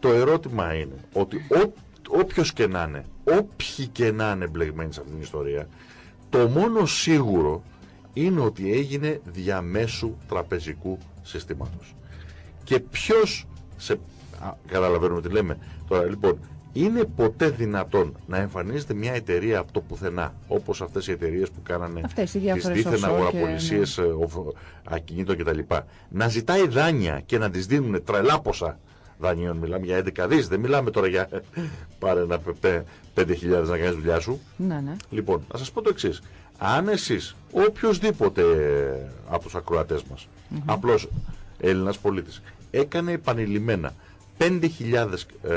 Το ερώτημα είναι ότι ό, όποιος και να είναι, όποιοι και να είναι εμπλεγμένοι σε αυτήν την ιστορία, το μόνο σίγουρο είναι ότι έγινε διαμέσου τραπεζικού συστήματος. Και ποιος, σε, α, καταλαβαίνουμε τι λέμε, τώρα λοιπόν, είναι ποτέ δυνατόν να εμφανίζεται μια εταιρεία από το πουθενά, όπως αυτές οι εταιρείες που κάνανε Αυτές οι τις διάφορες δίθεν offshore και, αγοραπολισίες ε, οφ- ακινήτων κτλ. Να ζητάει δάνεια και να τις δίνουν τρελά ποσά δανείων. Μιλάμε για 11 δις, δεν μιλάμε τώρα για πάρε ένα 5.000 να κάνεις δουλειά σου. Ναι, ναι. Λοιπόν, να σας πω το εξής. Αν εσείς, οποιοδήποτε από τους ακροατές μας, απλώς Έλληνας πολίτης, έκανε επανειλημμένα 5.000 ε,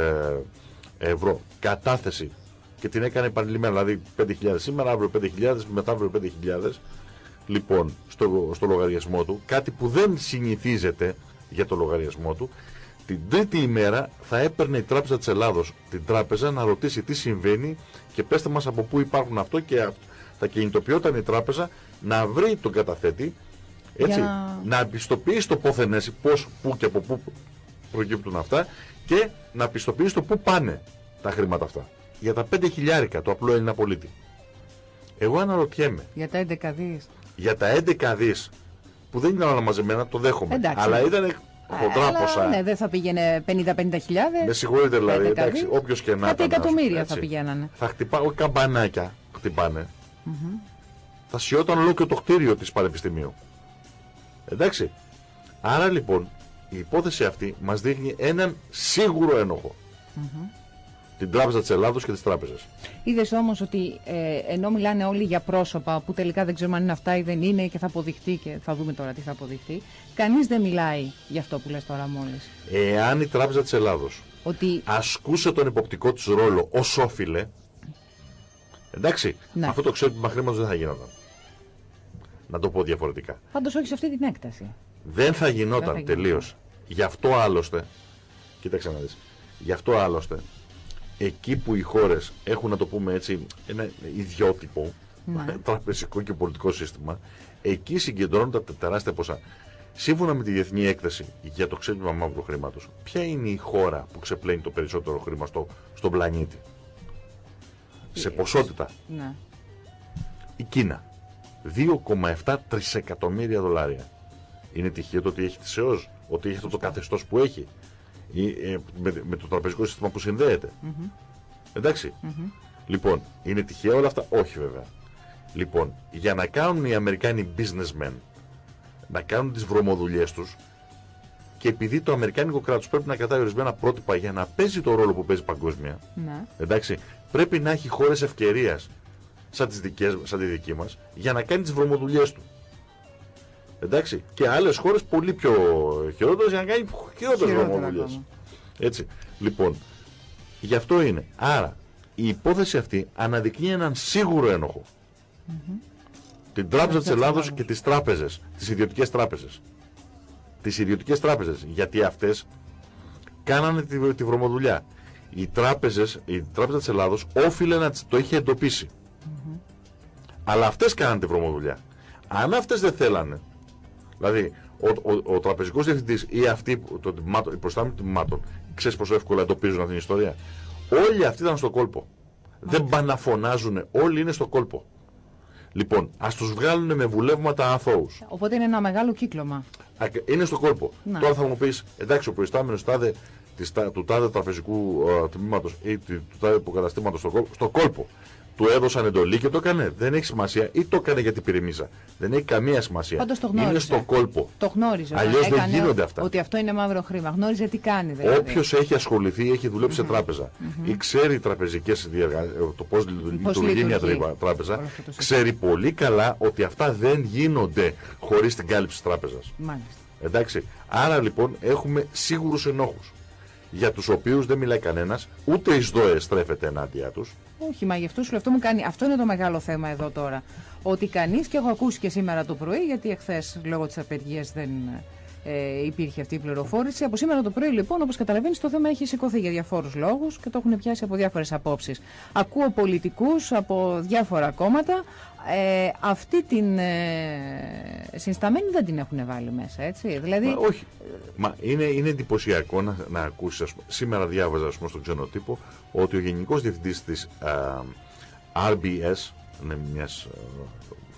ευρώ κατάθεση και την έκανε επανειλημμένα, δηλαδή 5.000 σήμερα, αύριο 5.000, μετά αύριο 5.000, λοιπόν, στο, στο λογαριασμό του, κάτι που δεν συνηθίζεται για το λογαριασμό του, την τρίτη ημέρα θα έπαιρνε η Τράπεζα της Ελλάδος την τράπεζα να ρωτήσει τι συμβαίνει και πέστε μας από πού υπάρχουν αυτό και αυ- θα κινητοποιόταν η τράπεζα να βρει τον καταθέτη έτσι, Για- να πιστοποιήσει το πόθενες, πώς, πού και από πού προκύπτουν αυτά και να πιστοποιήσει το πού πάνε τα χρήματα αυτά. Για τα 5 χιλιάρικα του απλού Έλληνα πολίτη. Εγώ αναρωτιέμαι, Για τα 11 δις. για τα 11 δις που δεν ήταν όλα μαζεμένα, το δέχομαι. Εντάξει. Αλλά ήταν χοντρά Αλλά, ποσά. Ναι, δεν θα πήγαινε 50-50 χιλιάδες. Με συγχωρείτε δηλαδή, 11 εντάξει, δις. όποιος και να Κάτι ήταν, ας πούμε, εκατομμύρια έτσι. θα πηγαίνανε. Θα χτυπά, όχι καμπανάκια χτυπάνε. Θα σιώταν όλο και το κτίριο της Πανεπιστημίου. Εντάξει. Άρα λοιπόν η υπόθεση αυτή μας δείχνει έναν σίγουρο ένοχο. Την Τράπεζα της Ελλάδος και τις τράπεζες. Είδες όμως ότι ε, ενώ μιλάνε όλοι για πρόσωπα που τελικά δεν ξέρουμε αν είναι αυτά ή δεν είναι και θα αποδειχτεί και θα δούμε τώρα τι θα αποδειχτεί, κανείς δεν μιλάει για αυτό που λες τώρα μόλις. Εάν η Τράπεζα της Ελλάδος Ότι ασκούσε τον υποπτικό της ρόλο ως όφιλε, εντάξει, Ναι. αυτό το ξέπλυμα χρήματος δεν θα γινόταν. Να το πω διαφορετικά. πάντως όχι σε αυτή την έκταση. Δεν θα γινόταν Δεν θα γινόταν. τελείως. Γι' αυτό άλλωστε, κοίταξε να δεις, γι' αυτό άλλωστε, εκεί που οι χώρες έχουν να το πούμε έτσι ένα ιδιότυπο Ναι. τραπεζικό και πολιτικό σύστημα, εκεί συγκεντρώνονται τα τεράστια ποσά. Σύμφωνα με τη Διεθνή Έκθεση για το ξέπλυμα μαύρου χρήματος, ποια είναι η χώρα που ξεπλένει το περισσότερο χρήμα στο, στον πλανήτη; Σε ποσότητα. Ναι. Η Κίνα. 2,7 τρισεκατομμύρια δολάρια. Είναι τυχαίο το ότι έχει τη ΣΕΟΖ, ότι έχει αυτό το καθεστώς που έχει. Ή, ε, με, με το τραπεζικό σύστημα που συνδέεται. ενταξει Λοιπόν, είναι τυχαίο όλα αυτά; Όχι βέβαια. Λοιπόν, για να κάνουν οι Αμερικάνοι businessmen να κάνουν τις βρωμοδουλειές τους και επειδή το Αμερικάνικο κράτος πρέπει να κρατάει ορισμένα πρότυπα για να παίζει το ρόλο που παίζει παγκόσμια, ναι. Εντάξει, πρέπει να έχει χώρες ευκαιρίας σαν, τις δικές, σαν τη δική μας για να κάνει τις βρωμοδουλειές του. Εντάξει, και άλλες χώρες πολύ πιο χειρότερες για να κάνει χειρότερες Χειρότερα βρωμοδουλειές. ακόμα. Έτσι, λοιπόν, γι' αυτό είναι. Άρα, η υπόθεση αυτή αναδεικνύει έναν σίγουρο ένοχο. Την Τράπεζα της Ελλάδος και τις τράπεζες, τις ιδιωτικές τράπεζες. Τις ιδιωτικές τράπεζες, γιατί αυτές κάνανε τη, τη βρωμοδουλειά. Οι τράπεζες, η Τράπεζα της Ελλάδος όφιλε να τις- το είχε εντοπίσει. Αλλά αυτές κάνανε τη βρωμοδουλειά. Αν αυτές δεν θέλανε, δηλαδή ο, ο, ο τραπεζικός διευθυντής ή αυτοί, που- το, τμήματο- οι προστάμενοι των τμήματων, ξέρεις πόσο εύκολα εντοπίζουν αυτήν την ιστορία; Όλοι αυτοί ήταν στο κόλπο. Δεν πάνε να φωνάζουν, όλοι είναι στο κόλπο. Λοιπόν, ας τους βγάλουν με βουλεύματα αθώους. Οπότε είναι ένα μεγάλο κύκλωμα. Ακ- Είναι στο κόλπο. Να. Τώρα θα μου πεις, εντάξει, ο προϊστάμενος τάδε, της, τα- του τάδε τραπεζικού ε, τμήματος ή του του τάδε υποκαταστήματος στο, κόλπο- στο κόλπο. Του έδωσαν εντολή και το έκανε. Δεν έχει σημασία. Ή το έκανε γιατί πυρημίζα. Δεν έχει καμία σημασία. Πάντως το γνώριζε. Είναι στο κόλπο. Το γνώριζε. Αλλιώς δεν Έκανε γίνονται αυτά. Ότι αυτό είναι μαύρο χρήμα. Γνώριζε τι κάνει δηλαδή. Όποιος έχει ασχοληθεί, έχει δουλέψει σε τράπεζα ή ξέρει τραπεζικές διεργασίε, το πώς λειτουργεί μια λειτουργεί τρύπα- τράπεζα, όλο αυτό το σύστημα. ξέρει πολύ καλά ότι αυτά δεν γίνονται χωρίς την κάλυψη της τράπεζας. Μάλιστα. Εντάξει. Άρα λοιπόν έχουμε σίγουρους ενόχους. Για τους οποίους δεν μιλάει κανένας, ούτε εις ΔΟΕ στρέφεται ενάντια τους. Όχι, μα γι' αυτό σου λέω, αυτό μου κάνει. Αυτό είναι το μεγάλο θέμα εδώ τώρα. Ότι κανείς, και έχω ακούσει και σήμερα το πρωί, γιατί εχθές λόγω της απεργίας δεν ε, υπήρχε αυτή η πληροφόρηση. Από σήμερα το πρωί, λοιπόν, όπως καταλαβαίνεις, το θέμα έχει σηκωθεί για διαφόρους λόγους και το έχουν πιάσει από διάφορες απόψεις. Ακούω πολιτικούς από διάφορα κόμματα. Ε, αυτή την ε, συνισταμένη δεν την έχουν βάλει μέσα, έτσι. Δηλαδή, Μα, όχι. Μα είναι, είναι εντυπωσιακό να, να ακούσεις. Σήμερα διάβαζα ας πούμε, στον ξένο τύπο ότι ο Γενικός Διευθυντής της RBS, είναι μιας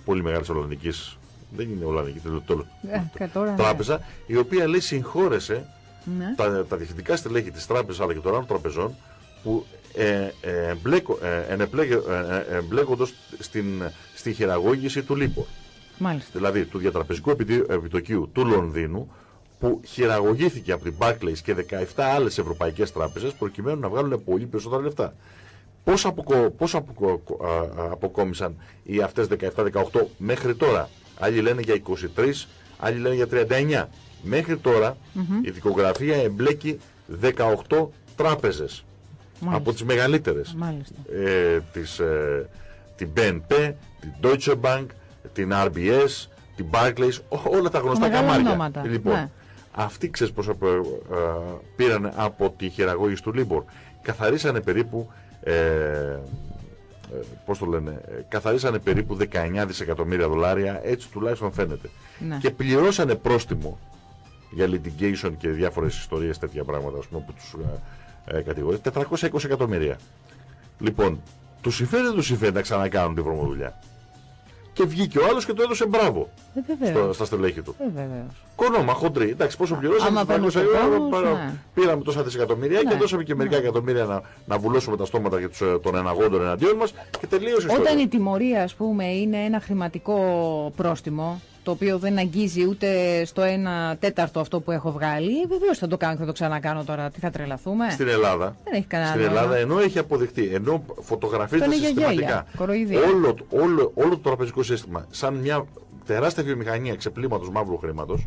πολύ μεγάλης Ολλανδικής. Δεν είναι Ολλανδική, τέλο ε, και τώρα, ναι. τράπεζα, η οποία λέει συγχώρεσε Ναι. τα, τα διευθυντικά στελέχη της τράπεζας αλλά και των άλλων τραπεζών που ε, ε, εμπλέκω- ε, ενεπλέγε- ε, ε, εμπλέκοντος στην, στη χειραγώγηση του ΛΥΠΟ. Μάλιστα. Δηλαδή του διατραπεζικού επιδι- επιτοκίου του Λονδίνου που χειραγωγήθηκε από την Barclays και 17 άλλες ευρωπαϊκές τράπεζες προκειμένου να βγάλουν πολύ περισσότερα λεφτά. Πώς, αποκο, πώς αποκο, α, α, αποκόμισαν οι αυτές 17-18 μέχρι τώρα; Άλλοι λένε για 23, άλλοι λένε για 39. Μέχρι τώρα η δικογραφία εμπλέκει 18 τράπεζες Μάλιστα. από τις μεγαλύτερες Μάλιστα. ε, της, ε, την BNP, την Deutsche Bank, την RBS, την Barclays, ό- όλα τα γνωστά Μεγάλα καμάρια. ονόματα, Λοιπόν, ναι. αυτοί ξέρεις πώς απο- ε, πήραν από τη χειραγώγηση του Libor. Καθαρίσανε περίπου, ε, ε, πώς το λένε, ε, καθαρίσανε περίπου 19 δισεκατομμύρια δολάρια, έτσι τουλάχιστον φαίνεται. Ναι. Και πληρώσανε πρόστιμο για litigation και διάφορες ιστορίες τέτοια πράγματα, ας πούμε, που τους ε, ε, κατηγορεί, 420 εκατομμύρια. Λοιπόν, του συμφέρει δεν του συμφέρει να ξανακάνουν τη βρωμοδουλειά. Και βγήκε ο άλλος και το έδωσε μπράβο Ε, βεβαίως. στο, στα στελέχη του. Ε, βεβαίως. Κονόμα, χοντρή. Εντάξει, πόσο πληρώσαμε, Άμα 400 παίρνουν ευρώ, τους παρα- πόνους, ναι. πήραμε τόσα δισεκατομμύρια και Ναι, δώσαμε και μερικά εκατομμύρια να, να βουλώσουμε τα στόματα για τους, ε, των εναγόντων εναντίον μας και τελείωσε η Όταν ιστορία. η τιμωρία, ας πούμε, είναι ένα χρηματικό πρόστιμο, το οποίο δεν αγγίζει ούτε στο 1 τέταρτο αυτό που έχω βγάλει, βεβαίως θα το κάνω και θα το ξανακάνω τώρα. Τι θα τρελαθούμε; Στην Ελλάδα, Δεν έχει κανένα στην νόημα. Ελλάδα ενώ έχει αποδειχτεί, ενώ φωτογραφίζεται Αυτό είναι για συστηματικά γέλια, κοροϊδία. όλο, όλο, όλο το τραπεζικό σύστημα σαν μια τεράστια βιομηχανία ξεπλήματος μαύρου χρήματος,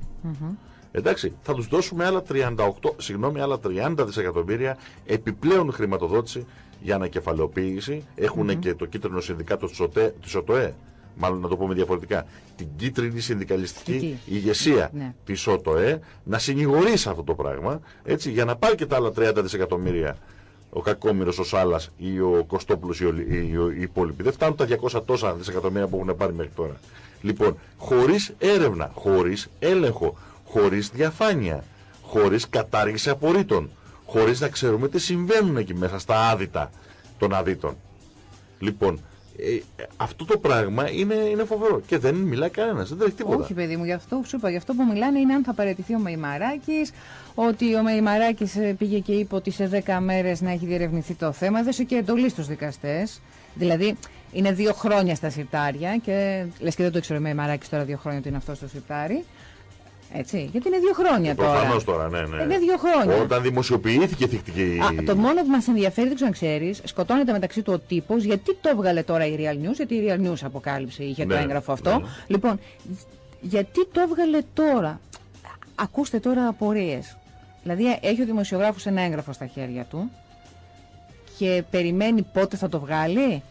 εντάξει, θα τους δώσουμε άλλα 38, συγγνώμη, άλλα 30 δισεκατομμύρια επιπλέον χρηματοδότηση για ανακεφαλαιοποίηση. Έχουν και το κίτρινο συνδικάτο της ΟΤΕ, της ΟΤΟΕ, μάλλον να το πούμε διαφορετικά, την κίτρινη συνδικαλιστική Εκεί. ηγεσία Ναι. της ΟΤΟΕ να συνηγορήσει αυτό το πράγμα, έτσι, για να πάρει και τα άλλα 30 δισεκατομμύρια ο Κακόμηρος, ο Σάλας ή ο Κωστόπουλος ή, ο- ή ο- οι υπόλοιποι. Δεν φτάνουν τα 200 τόσα δισεκατομμύρια που έχουν πάρει μέχρι τώρα. Λοιπόν, χωρίς έρευνα, χωρίς έλεγχο, χωρίς διαφάνεια, χωρίς κατάργηση απορρίτων, χωρίς να ξέρουμε τι συμβαίνουν εκεί μέσα στα άδυτα των αδίτων. Λοιπόν, ε, ε, αυτό το πράγμα είναι, είναι φοβερό και δεν μιλάει κανένας, δεν τρέχει τίποτα. Όχι, παιδί μου, γι' αυτό σου είπα. Γι' αυτό που μιλάνε είναι αν θα παραιτηθεί ο Μεϊμαράκης, ότι ο Μεϊμαράκης πήγε και είπε ότι σε 10 μέρες να έχει διερευνηθεί το θέμα. Έδωσε και εντολή στους δικαστές. Δηλαδή, είναι δύο χρόνια στα συρτάρια και λες και δεν το ήξερε ο Μεϊμαράκης τώρα δύο χρόνια ότι είναι αυτός στο συρτάρι. Έτσι, γιατί είναι δύο χρόνια τώρα. Προφανώς τώρα, ναι, ναι. Είναι δύο χρόνια. Όταν δημοσιοποιήθηκε θυχτική η. Α, το μόνο που μας ενδιαφέρει, δεν ξέρω αν ξέρεις, σκοτώνεται μεταξύ του ο τύπος. Γιατί το έβγαλε τώρα η Real News, γιατί η Real News αποκάλυψε, είχε το Ναι, έγγραφο αυτό. ναι. Λοιπόν, γιατί το έβγαλε τώρα; Ακούστε τώρα απορίες. Δηλαδή, έχει ο δημοσιογράφος ένα έγγραφο στα χέρια του και περιμένει πότε θα το βγάλει;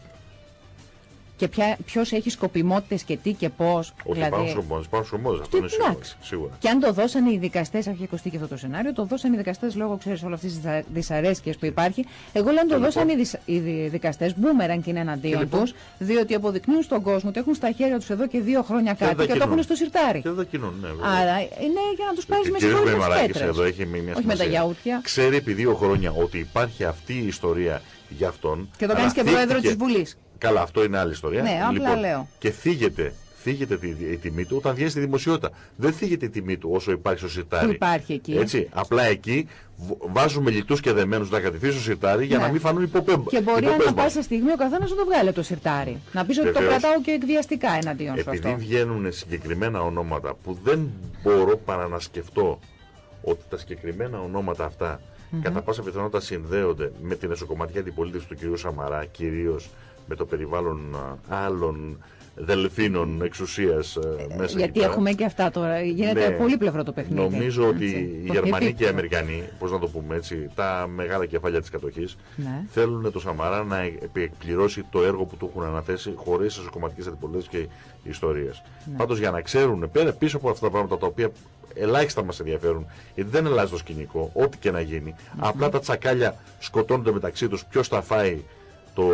Και ποιος έχει σκοπιμότητες και τι και πώς. Όχι, υπάρχουν σκοπός, υπάρχουν σκοπός, αυτό είναι σίγουρο. Δηλαδή- Εντάξει. σίγουρα. Και αν το δώσανε οι δικαστές, έχει ακουστεί και αυτό το σενάριο, το δώσανε οι δικαστές λόγω, ξέρεις, όλη αυτή τη δυσαρέσκεια που υπάρχει. Εγώ λέω αν το Και δώσανε λοιπόν. οι, δυσ- οι δικαστές, μπούμεραν και είναι εναντίον Και λοιπόν; τους, διότι αποδεικνύουν στον κόσμο ότι έχουν στα χέρια τους εδώ και δύο χρόνια Και κάτι δεν και το κινούν. έχουν στο σιρτάρι. Και δεν κινούν, ναι, βέβαια. Άρα είναι για να τους πάρει Και με ο κύριος συγχώρητε Μεμαράκης πέτρες. εδώ έχει μια Όχι με τα σημασία. γιαούρτια. Ξέρει επί δύο χρόνια ότι υπάρχει αυτή η ιστορία για αυτόν. Και το αλλά κάνει και πρόεδρο θύχτηκε- τη Βουλής. Καλά, αυτό είναι άλλη ιστορία. Ναι, απλά λοιπόν, λέω. Και θίγεται, Θίγεται τη, η τιμή του όταν βγαίνει στη δημοσιότητα. Δεν θίγεται η τιμή του όσο υπάρχει στο σιρτάρι. Που υπάρχει εκεί. Έτσι. Απλά εκεί β- βάζουμε λιτούς και δεμένους να κατηθεί στο σιρτάρι για Ναι. να μην φανούν υποπέμπα. Και μπορεί ανά πάσα στιγμή ο καθένας να το βγάλει από το σιρτάρι. Να πεις ότι το Βεβαίως. κρατάω και εκβιαστικά εναντίον σου Επειδή αυτό. βγαίνουν συγκεκριμένα ονόματα που δεν μπορώ παρά να σκεφτώ ότι τα συγκεκριμένα ονόματα αυτά κατά πάσα πιθανότητα συνδέονται με την εσωκομματική αντιπολίτευση του κ. Σαμαρά, κυρίως με το περιβάλλον α, άλλων δελφίνων εξουσίας μέσα εκεί Γιατί πέρα. έχουμε και αυτά τώρα. Γίνεται Ναι. πολύπλευρο το παιχνίδι. Νομίζω ότι Έτσι. οι Το Γερμανοί και οι επίπεδο. Αμερικανοί, πώς να το πούμε έτσι, τα μεγάλα κεφάλια της κατοχής, Ναι. θέλουν το Σαμαρά να εκπληρώσει το έργο που του έχουν αναθέσει χωρίς εσωκομματικές αντιπολίτευση και ιστορίες. Ναι. Πάντως για να ξέρουν πέρα πίσω από αυτά τα πράγματα τα οποία ελάχιστα μας ενδιαφέρουν, γιατί δεν αλλάζει το σκηνικό, ό,τι και να γίνει. Απλά τα τσακάλια σκοτώνονται μεταξύ τους. Ποιος θα φάει το,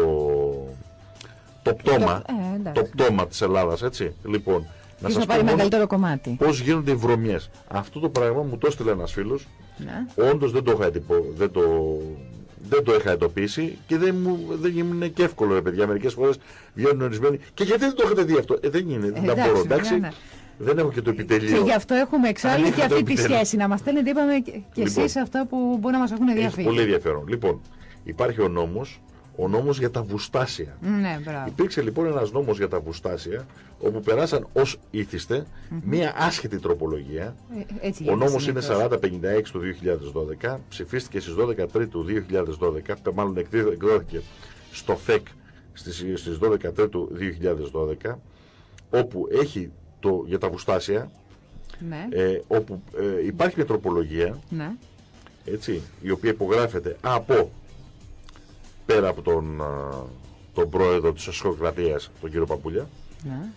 το πτώμα, Το- ε, εντάξει. το πτώμα της Ελλάδας, έτσι. Λοιπόν, να Ποιος σας θα πω πάρει μόνο μεγαλύτερο κομμάτι. πώς γίνονται οι βρωμιές. Αυτό το πράγμα μου το έστειλε ένας φίλος. Ναι. Όντως δεν το είχα εντυπω- δεν το, δεν το είχα εντοπίσει και δεν μου δεν ήμουν και εύκολο, ρε παιδιά. Μερικές φορές βγαίνουν ορισμένοι. Και γιατί δεν το έχετε δει αυτό; Ε, δεν είναι, δεν τα εντάξει, μπορώ, ναι, εντάξει. ναι. Δεν έχω και το Και επιτελείο. γι' αυτό έχουμε εξάλλου Αν και είχα το αυτή τη επιτέλους. σχέση. Να μας στέλνετε, είπαμε και, και Λοιπόν. εσείς αυτά που μπορεί να μας έχουν Έχει διαφύγει. πολύ ενδιαφέρον. Λοιπόν, υπάρχει ο νόμος, ο νόμος για τα βουστάσια. Ναι, μπράβο. Υπήρξε λοιπόν ένας νόμος για τα βουστάσια, όπου περάσαν ως ήθιστε μία άσχετη τροπολογία. Ε, Έτσι Ο γίνεται νόμος είναι συνήθως. 4056 του 2012, ψηφίστηκε στις 12 Τρίτου 2012, πε- μάλλον εκδίδο- εκδόθηκε στο ΦΕΚ στις, στις 12 Τρίτου 2012, όπου έχει το, για τα βουστάσια, Ναι, ε, όπου ε, υπάρχει μια τροπολογία, ναι. έτσι, η οποία υπογράφεται από, πέρα από τον, α, τον πρόεδρο της Ασκοκρατίας, τον κύριο Παπούλια, ναι.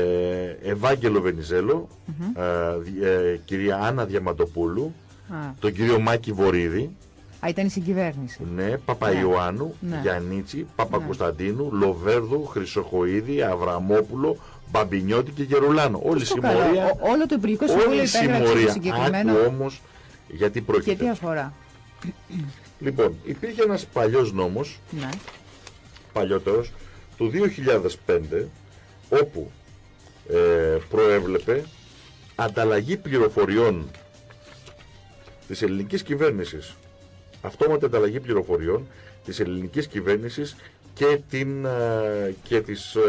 ε, Ευάγγελο Βενιζέλο, ε, δι- ε, κυρία Άννα Διαμαντοπούλου, Α, τον κύριο Μάκη Βορύδη, α, ήταν η συγκυβέρνηση. ναι, Παπαϊωάννου, Ναι. Γιαννίτσι, Παπακοσταντίνου, Λοβέρδου, Χρυσοχοίδη, Αβραμόπουλο, Μπαμπινιώτη και Γερουλάνο. Όλη η Στο καλό. συμμορία, Ο- Όλο το Υπουργικό όλη Συμβούλιο η υπέγραψε το συμμορία. συγκεκριμένο. Άκου όμως γιατί Και τι πρόκειται. αφορά. Λοιπόν, υπήρχε ένας παλιός νόμος, Ναι. παλιότερος, του 2005, όπου ε, προέβλεπε ανταλλαγή πληροφοριών της ελληνικής κυβέρνησης. Αυτόματη ανταλλαγή πληροφοριών της ελληνικής κυβέρνησης και, την, ε, και της ε,